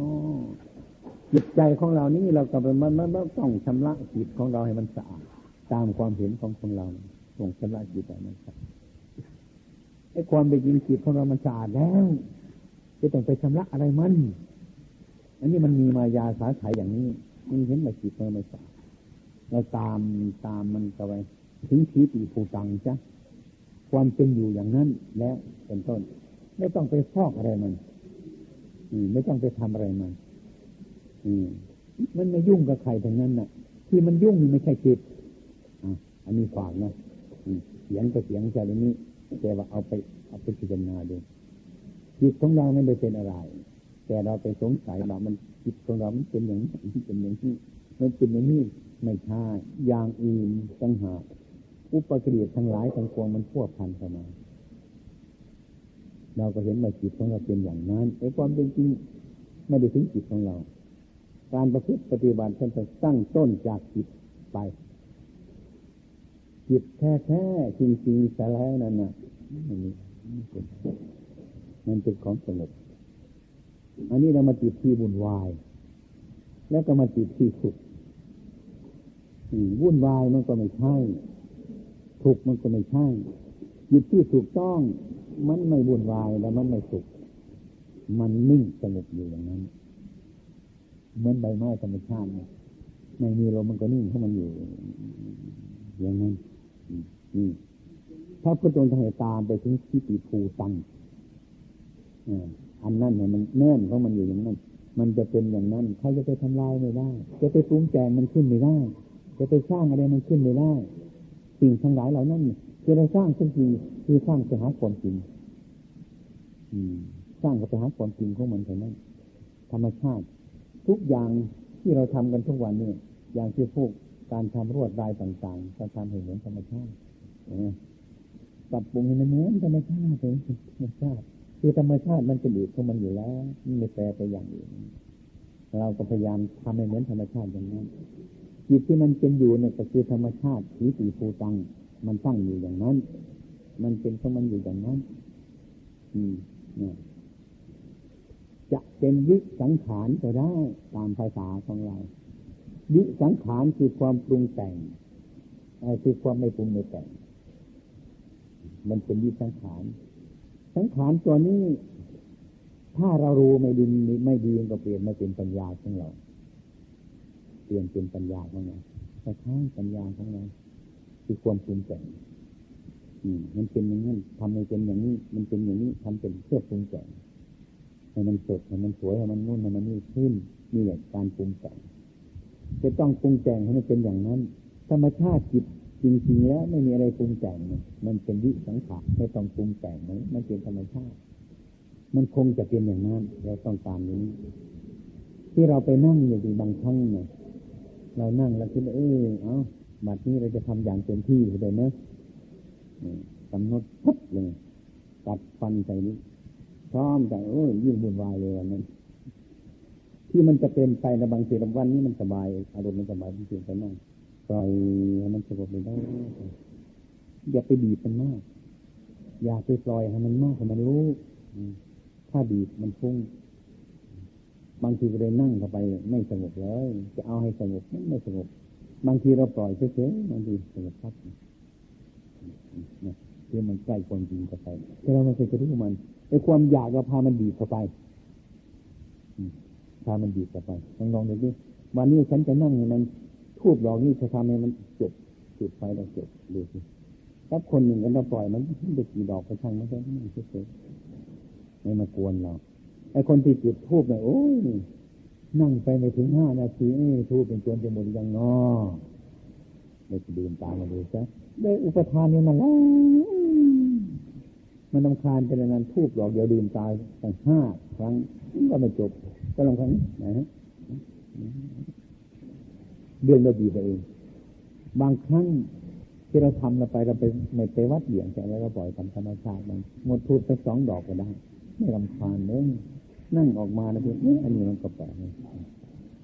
จิตใจของเรานี่เราก็เป็นมันมันต้องชำระจิตของเราให้มันสะอาดตามความเห็นของคนเราส่งชำระจิตใจมันสะอาดไอ้ความเป็นจริงจิตของเรามันสะอาดแล้วจะต้องไปชำระอะไรมัน อันนี้มันมีมายาสาไถอย่างนี้มันเห็นว่าจิตเราไม่สะอาดเราตามตามมันไปถึงทีปีผูตังจ้ะความเป็นอยู่อย่างนั้นแล้วเป็นต้น ไม่ต้องไปฟอกอะไรมันอืไม่ต้องไปทำอะไรมันอืมมันไม่ยุ่งกับใครทั้งนั้นน่ะ ที่มันยุ่งนี่ไม่ใช่จิตอันนี้ฝากนะเสียงก็เสียงแค่นี้แต่ว่าเอาไปเอาไปพิจารณาดูจิตของเราไม่ได้เป็นอะไร แต่เราไปสงสัยว่ามันจิตของเรามันเป็นอย่างนี้เป็นอย่างนี้มันเป็นอย่างนี้ไม่ใช่อย่างอื่นตั้งหากอุปกิเลสทั้งหลายทั้งปวงมันพวพันเข้ามา เราก็เห็นว่าจิตของเราเป็นอย่างนั้นไอ้ความเป็นจริงไม่ได้ถึงจิตของเรา การประพฤติปฏิบัติท่านจะตั้งต้นจากจิตไป จิตแท้ๆจริงๆแต่แล้วนั่นน่ะมันเป็นของสงบอันนี้เรามาติดที่บุญวาย แล้วก็มาติดที่สุขวุ่นวายมันก็ไม่ใช่สุขมันก็ไม่ใช่จิตที่ถูกต้อง มันไม่วุ่นวายแล้วมันไม่สุขมันนิ่งสงบอยู่อย่างนั้น เหมือนใบไม้ธรรมชาติไม่มีลมมันก็นิ่งของมันอยู่ อย่างนั้นถ้าพุทธองค์ให้ตามไปถึงที่ติภูตังอันนั้นเนี่ยมันแน่นของมันอยู่อย่างนั้น มันจะเป็นอย่างนั้นใครจะไปทำลายไม่ได้ จะไปปรุงแต่งมันขึ้นไม่ได้ จะไปสร้างอะไรมันขึ้นไม่ได้ สิ่งทั้งหลายเหล่านั้นคื อเราสร้างสักทีคือสร้างจะหาความจริงสร้างจะหาความจริงของมันเท่านั้นธรรมชาติ ทุกอย่างที่เราทำกันทุกวันนี่อย่างที่พวกการทำรวดลายต่างๆการทำให้เหมือนธรรมชาติปรับปรุงให้มันเหมือนธรรมชาติเลยธรรมชาติคือธรรมชาติมันเป็นอีกของมันอยู่แล้วไม่แปลไปอย่างอื่นเราก็พยายามทำให้เหมือนธรรมชาติอย่างนั้นจิตที่มันเป็นอยู่เนี่ยก็คือธรรมชาติสีสีภูตัง มันตั้งอยู่อย่างนั้น มันเป็นของมันอยู่อย่างนั้น อืมจะเป็นวิสังขารก็ได้ตามภาษาของเรา วิสังขารคือความปรุงแต่งคือความไม่ปรุงไม่แต่ง มันเป็นวิสังขาร สังขารตัวนี้ ถ้าเรารู้ไม่ดีไม่ดีก็เปลี่ยนมาเป็นปัญญาของเรา เปลี่ยนเป็นปัญญาของเราแต่ใช่ปัญญาของเรา คือความปรุงแต่งมันเป็นอย่างนั้นทำให้เป็นอย่างนี้ มันเป็นอย่างนี้ทำเป็นเพื่อปรุงแต่งให้มันสดให้มันสวยให้มันนุ่นให้มันนี่ขึ้นนี่แหละการปรุงแต่งจะต้องปรุงแต่งให้มันเป็นอย่างนั้น ธรรมชาติจิตจริงๆแล้วไม่มีอะไรปรุงแต่งมันเป็นวิสังขารไม่ต้องปรุงแต่งมันมันเป็นธรรมชาติ มันคงจะเป็นอย่างนั้นเราต้องตามนี้ ที่เราไปนั่งอยู่ดีบางครั้งเนี่ยเรานั่งแล้วคิดเออเอา บัดนี้เราจะทำอย่างเต็มที่เลยเนอะกำหนดปุ๊บเลยตัดฟันใจนี้พร้อมใจโอ้ยยิ่งบุญวายเลยวันนั้นที่มันจะเป็นไปในบางทีบางวันนี้มันสบายอารมณ์มันสบายจริงๆไปนั่งปล่อยให้มันสงบไปได้อย่าไปบีบมันมาก อย่าไปปล่อยให้มันมากให้มันรู้ถ้าบีบมันฟุ้งบางทีก็เลยนั่งเข้าไป ไม่สงบเลยจะเอาให้สงบไม่สงบ บางทีเราปล่อยเฉยๆบางทีสงบพักคือมันใกล้ความจริงเข้าไปแต่เราไม่เคยจะรู้มันไอ้ความอยากเราพามันบีบเข้าไปพามันบีบเข้าไปลองลองดูดิวันนี้ฉันจะนั่งให้มันทูบดอกนี้จะทำให้มันจบจุดไฟแล้วจบดูสิถ้าคนหนึ่งกันเราปล่อยมันเด็กกี่ดอกไปช่างไม่ใช่ไม่เฉยไม่มากวนเราไอ้คนที่จุดทูบเนี่ยโอ้ย นั่งไปไม่ถึงห้านาทีทูบเป็นตัวจะหมดยังงอเลยจะดื่มตามมาดูซะได้อุปทานนี่มันแล้วมันลำคาญเป็นนั้นทูบดอกเดียวดื่มตายตั้งห้าครั้งก็ไม่จบ ก็ลำคาญนะฮะเรื่องเราดีไปเอง บางครั้งที่เราทำเราไปเราไปไม่ไปวัดเบี่ยงใจแล้วก็ปล่อยทำธรรมชาติมันหมดทุนไปสองดอกก็ได้ ไม่ลำคาญเลย นั่งออกมาแล้วเพื่อนอันนี้มันก็แปลก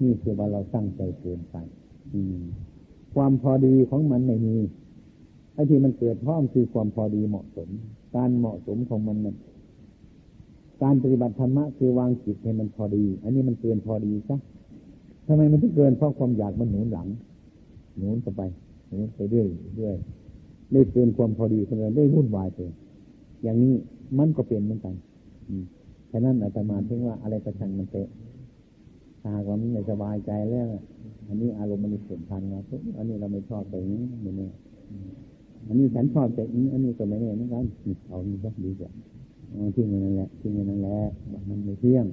นี่คือว่าเราตั้งใจเกินไปความพอดีของมันไม่มีไอ้ที่มันเกิดพร้อมคือความพอดีเหมาะสม การเหมาะสมของมันนั้นการปฏิบัติธรรมะคือวางจิตให้มันพอดี อันนี้มันเกินพอดีซะทำไมมันถึงเกินเพราะความอยากมันหนุนหลัง หนุนไปหนุนไปเรื่อยเรื่อยได้เกินความพอดีคนเได้วุ่นวายไปอย่างนี้มันก็เป็นเหมือนกัน ฉะนั้นอาตมาถึงว่าอะไรกระชังมันเตะถ้าว่ามันไม่สบายใจแล้วอันนี้อารมณ์มันเสื่อมพันนะอันนี้เราไม่ชอบไปนี้ไม่แน่อันนี้ฉันชอบแต่นี้ อันนี้ก็ไม่แน่เหมือนกันเอานี่ก็ดีกว่าทิ้งไว้นั่นแหละทิ้งไว้นั่นแหละมันไม่เที่ยง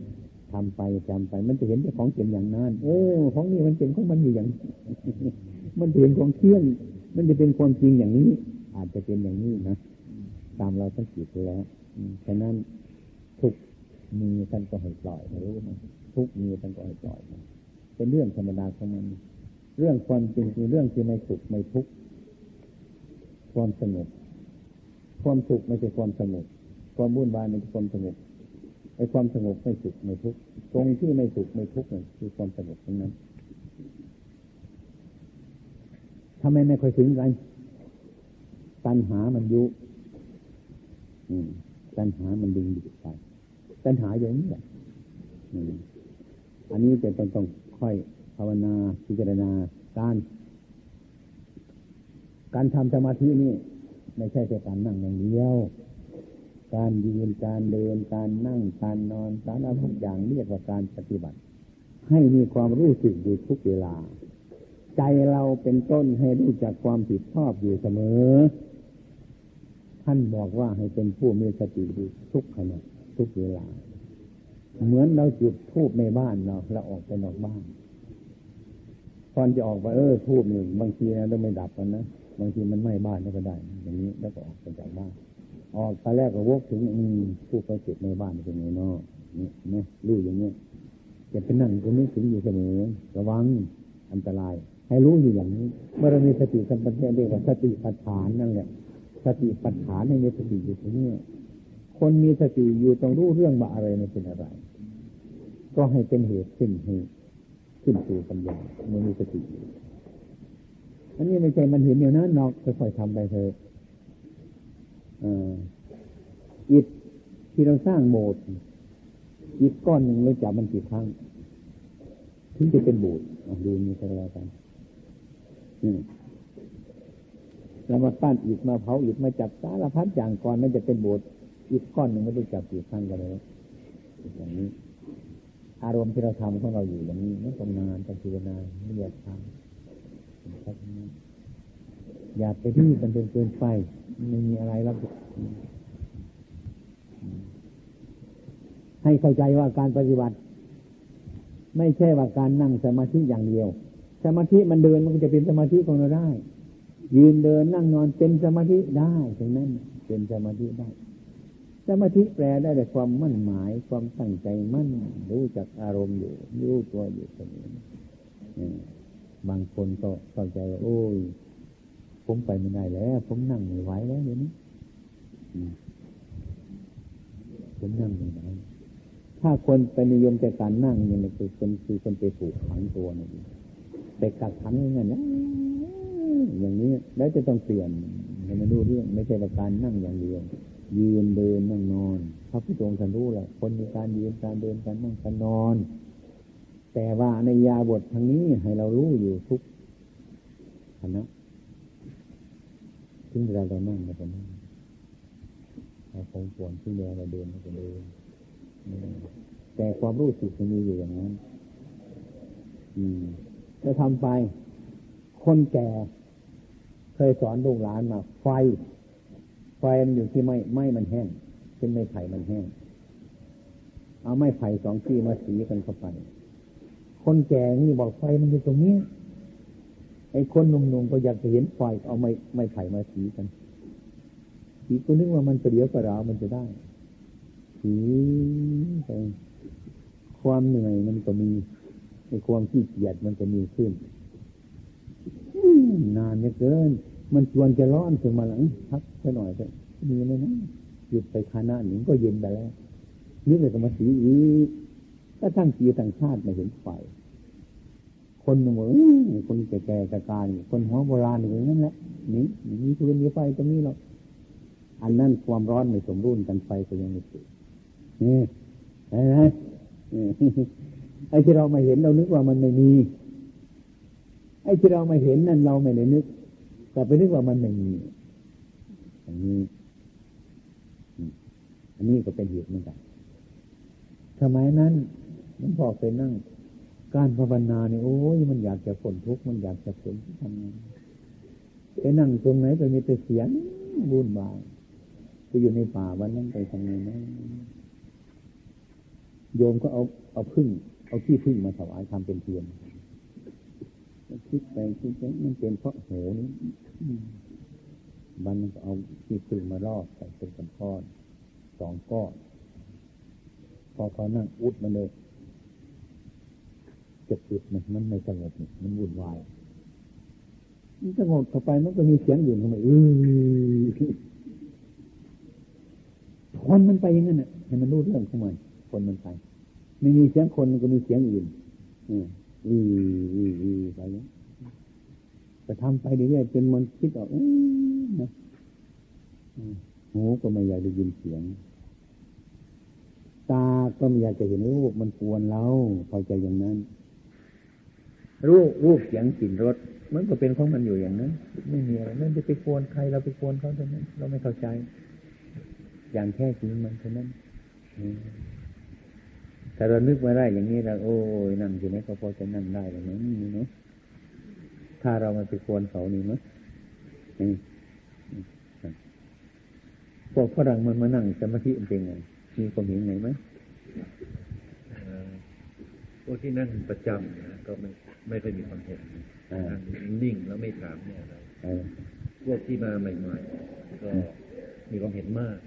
ทำไปจำไป มันจะเห็นแต่ของเป็นอย่างนั้นโอ้ของนี่มันเป็นของมันอยู่อย่างมันเห็นของเที่ยง มันจะเป็นความจริงอย่างนี้ อาจจะเป็นอย่างนี้นะตามเราสังเกตแล้วฉะนั้น มีท่านก็ให้ปล่อยรู้ไหมทุกมีท่านก็ให้ปล่อยเป็นเรื่องธรรมดาของมัน เรื่องความจริงคือเรื่องที่ไม่สุขไม่ทุกข์ความสงบความสุขไม่ใช่ความสงบความวุ่นวายไม่ใช่ความสงบไอ้ความสงบไม่สุขไม่ทุกข์ตรงที่ไม่สุขไม่ทุกข์นี่คือความสงบตรงนั้นทำไมไม่ค่อยถึงกันตัณหามันยุตัณหามันดึงดูดไป ตัณหาอย่างนี้แหละอันนี้จะต้องต้องค่อยภาวนาพิจารณาการ การทำสมาธินี่ ไม่ใช่แค่การนั่งอย่างเดียว การยืนการเดิน การนั่งการนอนสารพัดอย่างเรียกว่าการปฏิบัติ ให้มีความรู้สึกอยู่ทุกเวลา ใจเราเป็นต้นให้รู้จักความผิดชอบอยู่เสมอ ท่านบอกว่าให้เป็นผู้มีสติอยู่ทุกขณะ ทุกเวลา เหมือนเราจุดทูบในบ้านเราเราออกไปนอกบ้านตอนจะออกไปเออทูบหนึ่งบางทีนะต้องไม่ดับกันนะบางทีมันไหม้บ้านก็ได้ อย่างนี้แล้วก็ออกไปจากบ้านออกตอนแรกก็วกถึงอืมผู้ไปจุดในบ้านเป็นไงเนาะนี่นะรู้อย่างเนี้ยจะไปนั่งตรงนี้ถึงอยู่เสมอ ระวังอันตราย ให้รู้อยู่อย่างนี้ เมื่อเรามีสติสัมปชัญญะเรียกว่าสติปัฏฐานนั่นแหละสติปัฏฐานในสติอยู่ตรงนี้ คนมีสติอยู่ต้องรู้เรื่องว่าอะไรมันเป็นอะไร ก็ให้เป็นเหตุขึ้นให้ขึ้นสู่ปัญญาเมื่อมีสติอยู่อันนี้ไม่ใช่มันเห็นอยู่นั้นนอกค่อยๆทำไปเถอะอิฐที่เราสร้างโบสถ์อิฐก้อนหนึ่งเราจับมันกี่ครั้งถึงจะเป็นโบสถ์ดูมีอะไรกันเรามาปั้นอิฐมาเผาอิฐมาจับสารพัดอย่างก่อนมันจะเป็นโบสถ์ อิฐก้อนหนึ่งไม่ได้จับกี่ครั้งกันเลยอย่างนี้ อารมณ์ที่เราทำของเราอยู่อย่างนี้ไม่ต้องนานต้องพิจารณาไม่อยากทำอย่าไปที่มันจนเกินไปไม่มีอะไรแล้วให้เข้าใจว่าการปฏิบัติ ไม่ใช่ว่าการนั่งสมาธิอย่างเดียว สมาธิมันเดินมันก็จะเป็นสมาธิของเราได้ ยืนเดินนั่งนอนเป็นสมาธิได้ถึงนั้นเป็นสมาธิได้ สมาธิแปลได้แต่ความมั่นหมาย ความตั้งใจมั่นรู้จักอารมณ์อยู่ รู้ตัวอยู่เสมอบางคนก็เข้าใจว่าโอ้ย ผมไปไม่ได้แล้ว ผมนั่งไม่ไหวแล้วเดี๋ยวนี้ผมนั่งไม่ได้ถ้าคนไปนิยมแต่การนั่งเนี่ยคือคนคือคนไปผูกขังตัวนี่ไปกักขังอย่างนั้นนะอย่างนี้แล้วจะต้องเปลี่ยนให้มันดูเรื่อง ไม่ใช่ว่าการนั่งอย่างเดียว ยืนเดินนั่งนอนพระพุทธองค์ท่านรู้แหละคนมีการยืนการเดินการนั่งการนอน แต่ว่าในยาบททางนี้ให้เรารู้อยู่ทุกขณะถึงเวลาเรานั่งเราก็นั่งเราคงควรที่เวลาเราเดินเราก็เดินแต่ความรู้สึกมันมีอยู่อย่างนั้น อืมจะทำไป คนแก่ เคยสอนลูกหลานมาไฟ ไฟมันอยู่ที่ไม้ไม้มันแห้งเป็นไม้ไผ่มันแห้ง เอาไม้ไผ่สองที่มาสีกันเข้าไป คนแก่นี่บอกไฟมันอยู่ตรงนี้ไอ้คนหนุ่มๆก็อยากจะเห็นไฟเอาไม้ไม้ไผ่มาสีกันสีก็นึกว่ามันเสียวกระราวมันจะได้สีไปความเหนื่อยมันก็มีไอ้ความขี้เกียจมันก็มีขึ้นนานเกิน มันชวนจะร้อนถึงมาหลังพักแค่หน่อยก็มีเลยนะหยุดไปคานาหนึ่งก็เย็นไปแล้วนึกเลยก็มาสีอีกถ้าทั้งปีทั้งชาติไม่เห็นไฟคนเหมือนคนแก่ๆกะการคนหัวโบราณอย่างนั้นแหละนี่มีพื้นมีไฟตรงนี้หรอกอันนั้นความร้อนไม่สมดุลกันไฟก็ยังไม่ติดนี่นะไอ้ที่เราม่เห็นเรานึกว่ามันไม่มี ไอ้ที่เราม่เห็นนั่นเราไม่ได้นึก แต่ไปนึกว่ามันไม่มีอันนี้อันนี้ก็เป็นเหตุเหมือนกันสมัยนั้นมันพอไปนั่ง การภาวนาเนี่ยโอ้ยมันอยากจะพ้นทุกข์มันอยากจะพ้นทำไงไปนั่งตรงไหนไปมีแต่เสียงบุญบายไปอยู่ในป่าวันนั้นไปทำไงนะโยมก็เอาเอาพึ่ง เอาที่พึ่งมาถวายทำเป็นเทียน คิดไปคิดไปมันเป็นเพราะโหนี้บันก็เอาที่พึ่งมาลอกใส่เป็นก้อนสองก้อนพอเขานั่งอุดมันเลยจะจุดมันมันไม่สงบมันวุ่นวายมันสงบเข้าไปมันก็มีเสียงอื่นเข้ามาอือคนมันไปอย่างนั้นน่ะให้มันรู้เรื่องของมันคนมันไปไม่มีเสียงคนมันก็มีเสียงอื่นอือ อืออือไปเนี่ยจะทำไปเรื่อยๆจนมันคิดออกนะหูก็ไม่อยากได้ยินเสียง ตาก็ไม่อยากจะเห็นรูปมันกวนเราพอใจอย่างนั้น รูปรูปเสียงกลิ่นรสมันก็เป็นของมันอยู่อย่างนั้นไม่มีอะไรนั่นจะไปกวนใครเราไปกวนเขาเท่านั้น เราไม่เข้าใจ อย่างแค่จริงมันเท่านั้น แต่เรานึกมาได้อย่างนี้เราโอ้ยนั่งอยู่นี่ก็พอจะนั่งได้แล้วมั้งนี่เนาะถ้าเรามาไปกวนเขานี่มั้งพวกฝรั่งมันมานั่งสมาธิเป็นไงมีความเห็นไงไหมพวกที่นั่งประจำนะก็ไม่ไม่ได้มีความเห็นนั่งนิ่งแล้วไม่ถามเนี่ยอะไรพวกที่มาใหม่ๆก็มีความเห็นมาก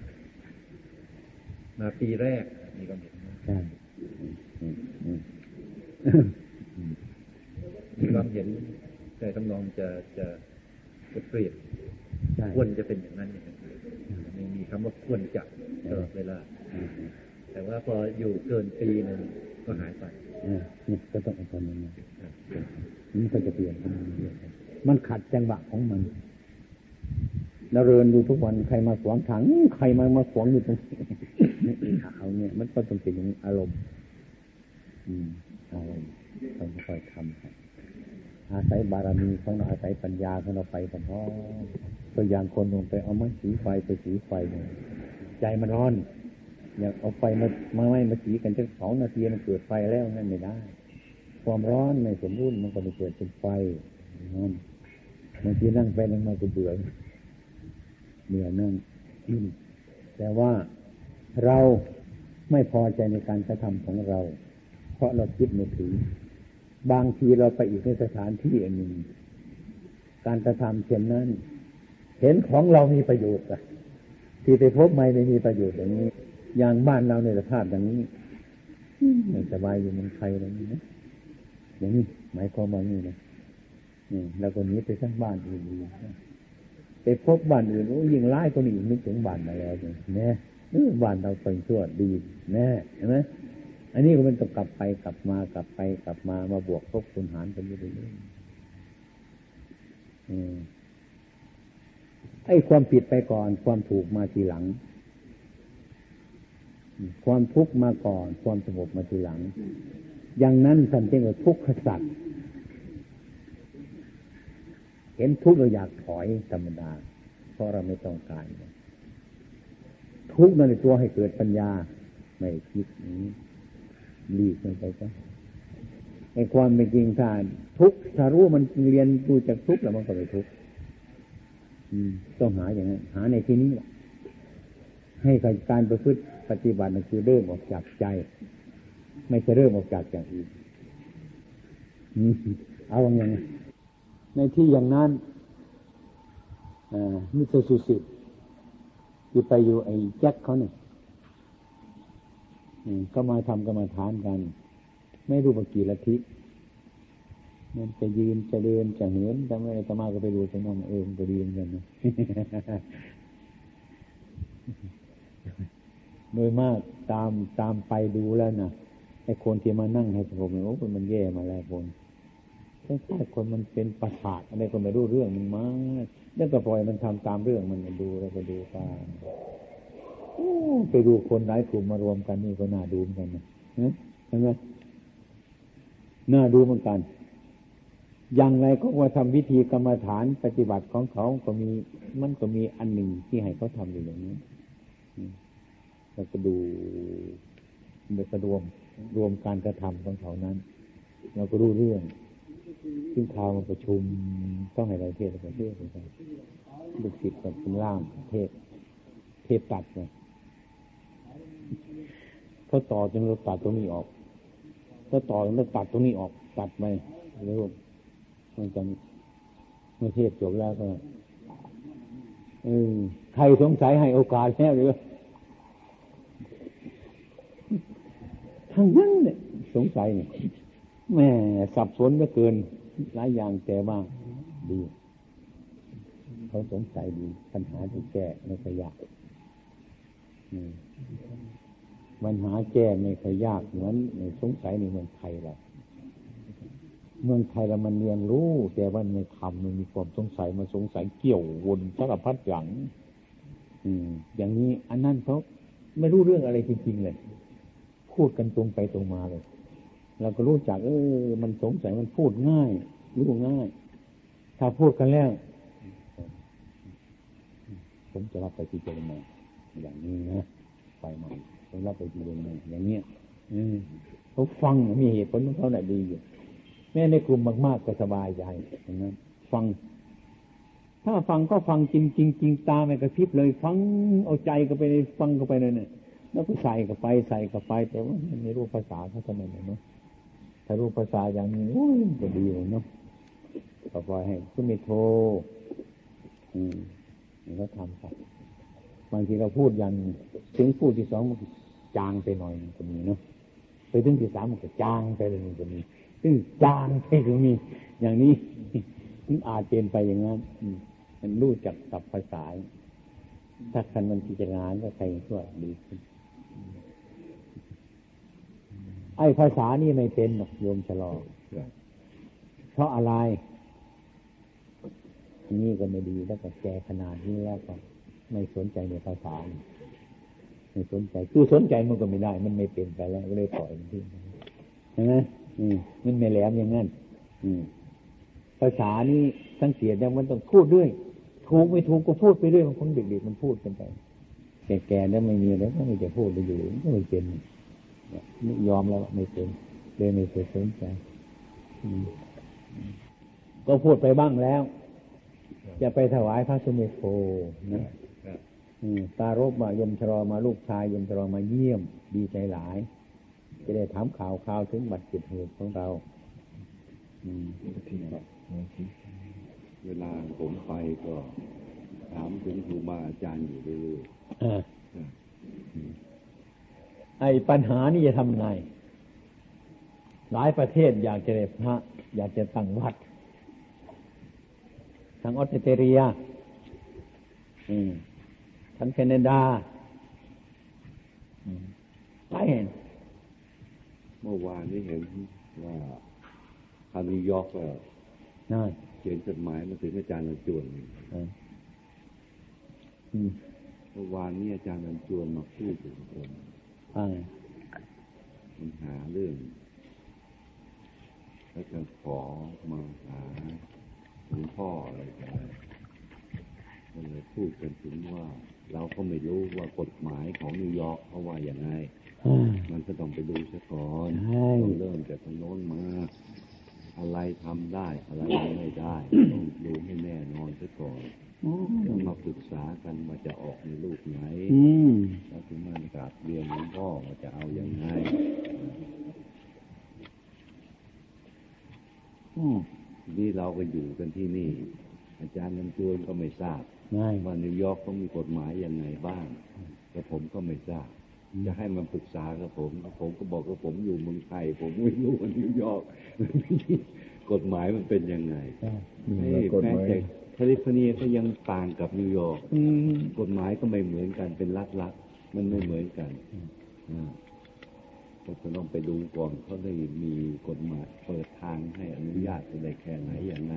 มาปีแรกมีความเห็นมากมี ความเห็นแต่ต้องลองจะจะจะเปรียบควรจะเป็นอย่างนั้นอย่างนั้นไม่มีคำว่าควรจะตลอดเวลา แต่ว่าพออยู่เกินปีนึงก็หายไปนี่ก็ต้องเอาคนนี้มันก็จะเปลี่ยน มันขัดจังหวะของมันเราเรินดูทุกวันใครมาขวางทางใครมามาขวางอยู่ตรงนี้เอาเนี่ยมันก็ต้องเป็นอย่างอารมณ์ อืมอารมณ์ค่อยทำอาศัยบารมีของเราอาศัยปัญญาของเราไปพร้อตัวอย่างคนลงไปเอาไม้สีไฟไปสีไฟเนี่ยใจมันร้อนอยากเอาไฟมามาไม่มาสีกันจะสองนาทีมันเกิดไฟแล้วนั่นไม่ได้ ความร้อนในสมบูรณ์มันก็จะเกิดเป็นไฟนั่นบางทีนั่งไปนั่งมาก็เบื่อเบื่อนั่งแต่ว่าเราไม่พอใจในการกระทำของเรา ราะเราคิดไม่ถึง บางทีเราไปอีกในสถานที่อันหนึ่งการกระทำเช่นนั้น เห็นของเรามีประโยชน์อะที่ไปพบไม่ไม่มีประโยชน์อย่างนี้ อย่างบ้านเราในสภาพอย่างนี้ไม่สบายอยู่เมืองไทยอะไรนี้นะอย่างนี้หมายความว่านี่นะแล้วก็นี้ไปทั้างบ้านอื่นไปพบบ้านอื่นโอ้ยิ่งร้ายก็นี่นึกถึงบ้านมาแล้วเนี่ยบ้านเราเป็นชั่วดีแน่เห็นไหม อันนี้ก็มันต้องกลับไปกลับมากลับไปกลับมามาบวกทบคูณหารกันอยู่เรื่อยๆไอ้ความผิดไปก่อน ความถูกมาทีหลัง ความทุกข์มาก่อน ความสงบมาทีหลัง อย่างนั้นท่านเรียกว่าทุกขสัตว์เห็นทุกข์เราอยากถอยธรรมดา เพราะเราไม่ต้องการ ทุกข์ในตัวให้เกิดปัญญา ไม่คิดนี้ ลีกมันไปซะไอ้ความเป็นจริงท่านทุกถ้ารู้มันเรียนดูจากทุกแล้วมันก็ไม่ทุกต้องหาอย่างนั้นหาในที่นี้แหละให้การประพฤติปฏิบัตินั่นคือเริ่มออกจากใจ ไม่ใช่เริ่มออกจากอย่างอื่นเอาอย่างไงในที่อย่างนั้นมิสสุสิตอยู่ไปอยู่ไอ้แจ็คเขาเนี่ย ก็มาทำกรรมฐานกัน ไม่รู้ว่ากี่ละทิมันจะยืนจะเดินจะเหินจะไม่จะมาก็ไปดูตรงนั้นเออจะดีเหมือนกันนะโดยมากตามตามไปดูแล้วนะไอ้คนที่มานั่งให้ผมเนี่ยโอ้มันแย่มาแล้วคนใช่คนมันเป็นประสาทอะไรก็ไม่รู้เรื่องมันมากแล้วก็ปล่อยมันทำตามเรื่องมันดูแล้วก็ดูตาม ไปดูคนหลายกลุ่มมารวมกันนี่ก็น่าดูเหมือนกันนะใช่ไหมน่าดูเหมือนกัน อย่างไรก็ว่าทำวิธีกรรมฐานปฏิบัติของเขาก็มี มันก็มีอันหนึ่งที่ให้เขาทำอยู่อย่างนี้เราก็ดูเราก็รวมรวมการกระทำของเขานั้น เราก็รู้เรื่องซึ่งข่าวมาประชุมต้องให้เราเทศประเทศไปลูกศิษย์กับคุณล่ามเทศเทศตัดเนี่ย เขาต่อจนเราตัดตรงนี้ออกเขาต่อจนเราตัดตรงนี้ออก ตัดไปแล้วมันจะไม่เทศจบแล้วก็ใครสงสัยให้โอกาสแค่หรือทั้งนั้นเนี่ยสงสัยเนี่ยแม่สับสนเหลือเกิน หลายอย่างแต่ว่าดีเขาสงสัยดีปัญหาที่แก้ไม่ค่อยยากปัญหาแก้ไม่ค่อยยากเหมือนสงสัยในเมืองไทยแหละเมืองไทยเรามันเรียนรู้ แต่ว่าในธรรมมันมีความสงสัยมาสงสัยเกี่ยววนสารพัดอย่างอืม อย่างนี้อันนั้นเขาไม่รู้เรื่องอะไรจริงๆเลย พูดกันตรงไปตรงมาเลยเราก็รู้จักเออ มันสงสัยมันพูดง่าย รู้ง่าย ถ้าพูดกันแล้วผมจะรับไปพิจารณาอย่างนี้นะ ไปให ม่ผมรับไปพิจารณาอย่างเนี้ยเขาฟังมีเหตุผลของเขาหน่ะดีอยู่แม้ในกลุ่มมากๆก็สบายใจอย่างนั้นฟัง ถ้าฟังก็ฟังจริงจริงจริงตาไม่กระพริบเลย ฟังเอาใจก็ไปฟังก็ไปเลยเนี่ยแล้วก็ใส่ก็ไปใส่ก็ไปแต่ว่ามันไม่รู้ภาษาเขาทำไมเนาะถ้ารู้ภาษาอย่างนี้โอ้ยก็ดีเลยเนาะก็ปล่อยให้คุณไม่โทรอืมแล้วทำไปบางทีเราพูดอย่างถึงพูดที่สองมัน จางไปหน่อยก็มีเนาะไปถึงที่สามมันก็จางไปเลยก็มีซึ่งจางไปก็มี อย่างนี้มันอาจเป็นไปอย่างนั้นมันรู้จักสับภาษาถ้าคันมันพิจารณาก็ใครช่วยดีขึ้นไอ้ภาษานี่ไม่เป็นหรอกโยมชะลอเพราะอะไรนี่ก็ไม่ดีแล้วก็แก่ขนาดนี้แล้วก็ไม่สนใจในภาษา ไม่สนใจคือสนใจมันก็ไม่ได้ มันไม่เป็นไปแล้วก็เลยปล่อยมันทิ้งใช่ไหมมันไม่แหลมอย่างนั้นภาษานี้สังเกตยังมันต้องพูดด้วย ถูกไม่ถูกก็พูดไปเรื่อยมันคงเด็กๆมันพูดกันไปแก่ๆแล้วไม่มีแล้วก็ไม่จะพูดไปอยู่ก็ไม่เป็นนี่ยอมแล้วไม่เป็นเลยไม่เคยสนใจก็พูดไปบ้างแล้ว จะไปถวายพระสมเด็จโตนะ ตารบมายมชรอมาลูกชายยมชรอมาเยี่ยม ดีใจหลาย จะได้ถามข่าวข่าวถึงบัตรจิตเหตุของเราเวลาผมไปก็ ถามถึงครูบาอาจารย์อยู่เรื่อยๆไอ้ปัญหานี่จะทำไง หลายประเทศอยากจะได้พระ อยากจะตั้งวัด ทางออสเตรเลียทางแคนาดาไปเห็น เมื่อวานนี้เห็นว่าทางนิวยอร์กก็เขียนจดหมายมาถึงอาจารย์นันจวนเมื่อวานนี้อาจารย์นันจวนมาพูดถึงผมมันหาเรื่องแล้วก็ขอมาหาหลวงพ่ออะไรกันก็เลยพูดกันถึงว่า เราก็ไม่รู้ว่ากฎหมายของนิวยอร์กเขาว่าอย่างไงมันก็ต้องไปดูซะก่อนต้องเริ่มจากตรงโน้นมา อะไรทำได้ อะไรไม่ได้ต้องดูให้แน่นอนซะก่อนต้องมาปรึกษากันว่าจะออกในลูกไหนแล้วถึงมันกราบเรียนหลวงพ่อว่าจะเอาอย่างไงนี่เราก็อยู่กันที่นี่ อาจารย์นันจวนก็ไม่ทราบ ว่านิวยอร์กเขามีกฎหมายยังไงบ้าง แต่ผมก็ไม่ทราบจะให้มันปรึกษากับผมผมก็บอกว่าผมอยู่เมืองไทย ผมไม่รู้ว่านิวยอร์กกฎหมายมันเป็นยังไงแม้แต่แคลิฟอร์เนียก็ยังต่างกับนิวยอร์กกฎหมายก็ไม่เหมือนกันเป็นรัฐๆมันไม่เหมือนกันก็จะต้องไปดูก่อนเขาได้มีกฎหมายเปิดทางให้อนุญาตอะไรแค่ไหนอย่างไร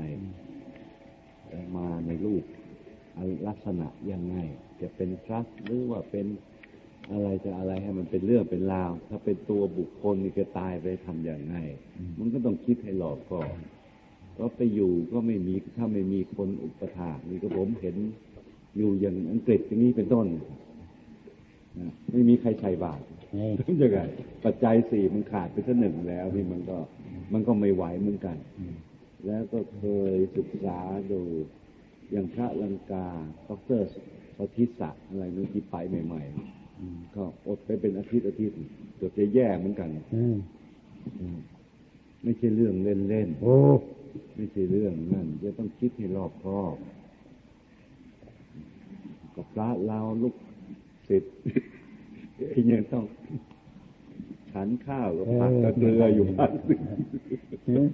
มาในรูป ลักษณะยังไง จะเป็นทรัสหรือว่าเป็นอะไรจะอะไรให้มันเป็นเรื่องเป็นราว ถ้าเป็นตัวบุคคลนี่จะตายไปทำอย่างไง มันก็ต้องคิดให้หลอกก่อนก็ไปอยู่ก็ไม่มีถ้าไม่มีคนอุปถากนี่ก็ผมเห็นอยู่อย่างอังกฤษอย่างนี้เป็นต้นนะไม่มีใครใส่บาตรยังไงปัจจัยสี่มันขาดไปสักหนึ่งแล้วนี่มันก็มันก็ไม่ไหวเหมือนกัน แล้วก็เคยศึกษาดู อย่างพระลังกาดรปทิศะอะไรนู้นที่ไปใหม่ๆก็อดไปเป็นอาทิตย์อาทิตย์เกือบจะแย่เหมือนกันไม่ใช่เรื่องเล่นเล่นโอ้ไม่ใช่เรื่องนั่นจะต้องคิดให้รอบคอบกับพระเราลูกศิษย์ยังต้องฉันข้าวกับผักกับเกลืออยู่พักหนึ่ง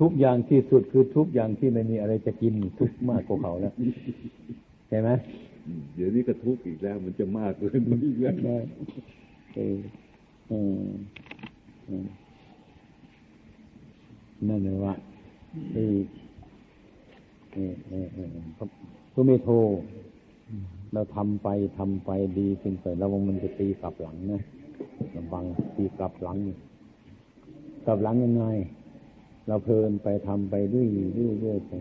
ทุกอย่างที่สุดคือทุกอย่างที่ไม่มีอะไรจะกินทุกมากกว่าเขาแล้วใช่ไหมเดี๋ยวนี้ก็ทุกข์อีกแล้ว มันจะมากเกินไปอีกแล้วเออนั่นเลยว่าเออเออเออเออก็ไม่โทรเราทำไปทำไปดีขึ้นไประวังมันจะตีกลับหลังนะระวังตีกลับหลังกลับหลังยังไง เราเพลินไปทำไปเรื่อยเรื่อยเรื่อยไป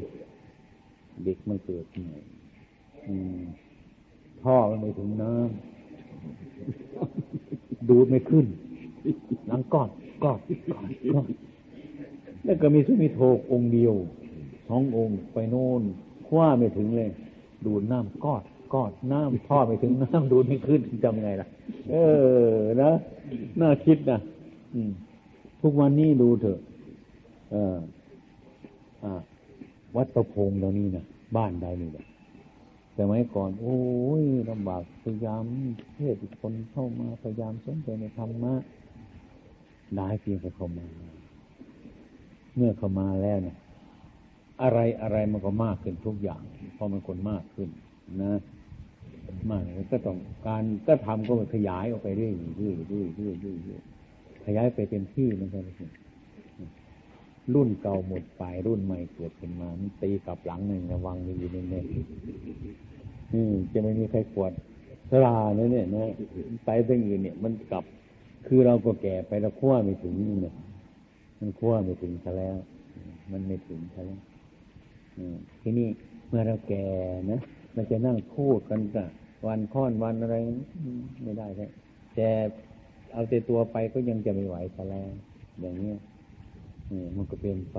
เด็กมันเกิดใหม่ท่อมันไม่ถึงน้ำดูดไม่ขึ้นหลังก้อนก้อนก้อนก้อนแล้วก็มีสุมิโทองค์เดียวสององค์ไปโน่นคว้าไม่ถึงเลย ดูดน้ำกอดกอดน้ำท่อไม่ถึงน้ำดูดไม่ขึ้นจำไงล่ะ เออนะน่าคิดนะทุกวันนี้ดูเถอะ เอออ่า วัดประพงเรานี่นะบ้านใดนี่แหละแต่ไม้ก่อน โอ้ยลำบากพยายามเทศคนเข้ามาพยายามสนใจในธรรมะได้เพียงแต่เข้ามา เมื่อเข้ามาแล้วเนี่ยอะไรอะไรมันก็มากขึ้นทุกอย่างเพราะมันคนมากขึ้น นะมากก็ต้องการก็ทำก็ขยายออกไปเรื่อยๆเรื่อยๆเรื่อยๆเรื่อยๆเรื่อยๆขยายไปเต็มที่มันก็เลย รุ่นเก่าหมดไปรุ่นใหม่เกิดขึ้นมามันตีกลับหลังหนึ่งระวังดีๆเนี่ยอืมจะไม่มีใครกวดสลาเนี่ยเนี่ยนะไปทางอื่นเนี่ย มันกลับ คือเราก็แก่ไปแล้วขั้วไม่ถึงนี่เนี่ยมันขั้วไม่ถึงซะแล้ว มันไม่ถึงซะแล้วอทีนี้เมื่อเราแก่นะมันจะนั่งพูดกันกะวันค่อนวันอะไรไม่ได้แล้วแต่เอาแต่ตัวไปก็ยังจะไม่ไหวซะแล้วอย่างเนี้ย มันก็เป็นไป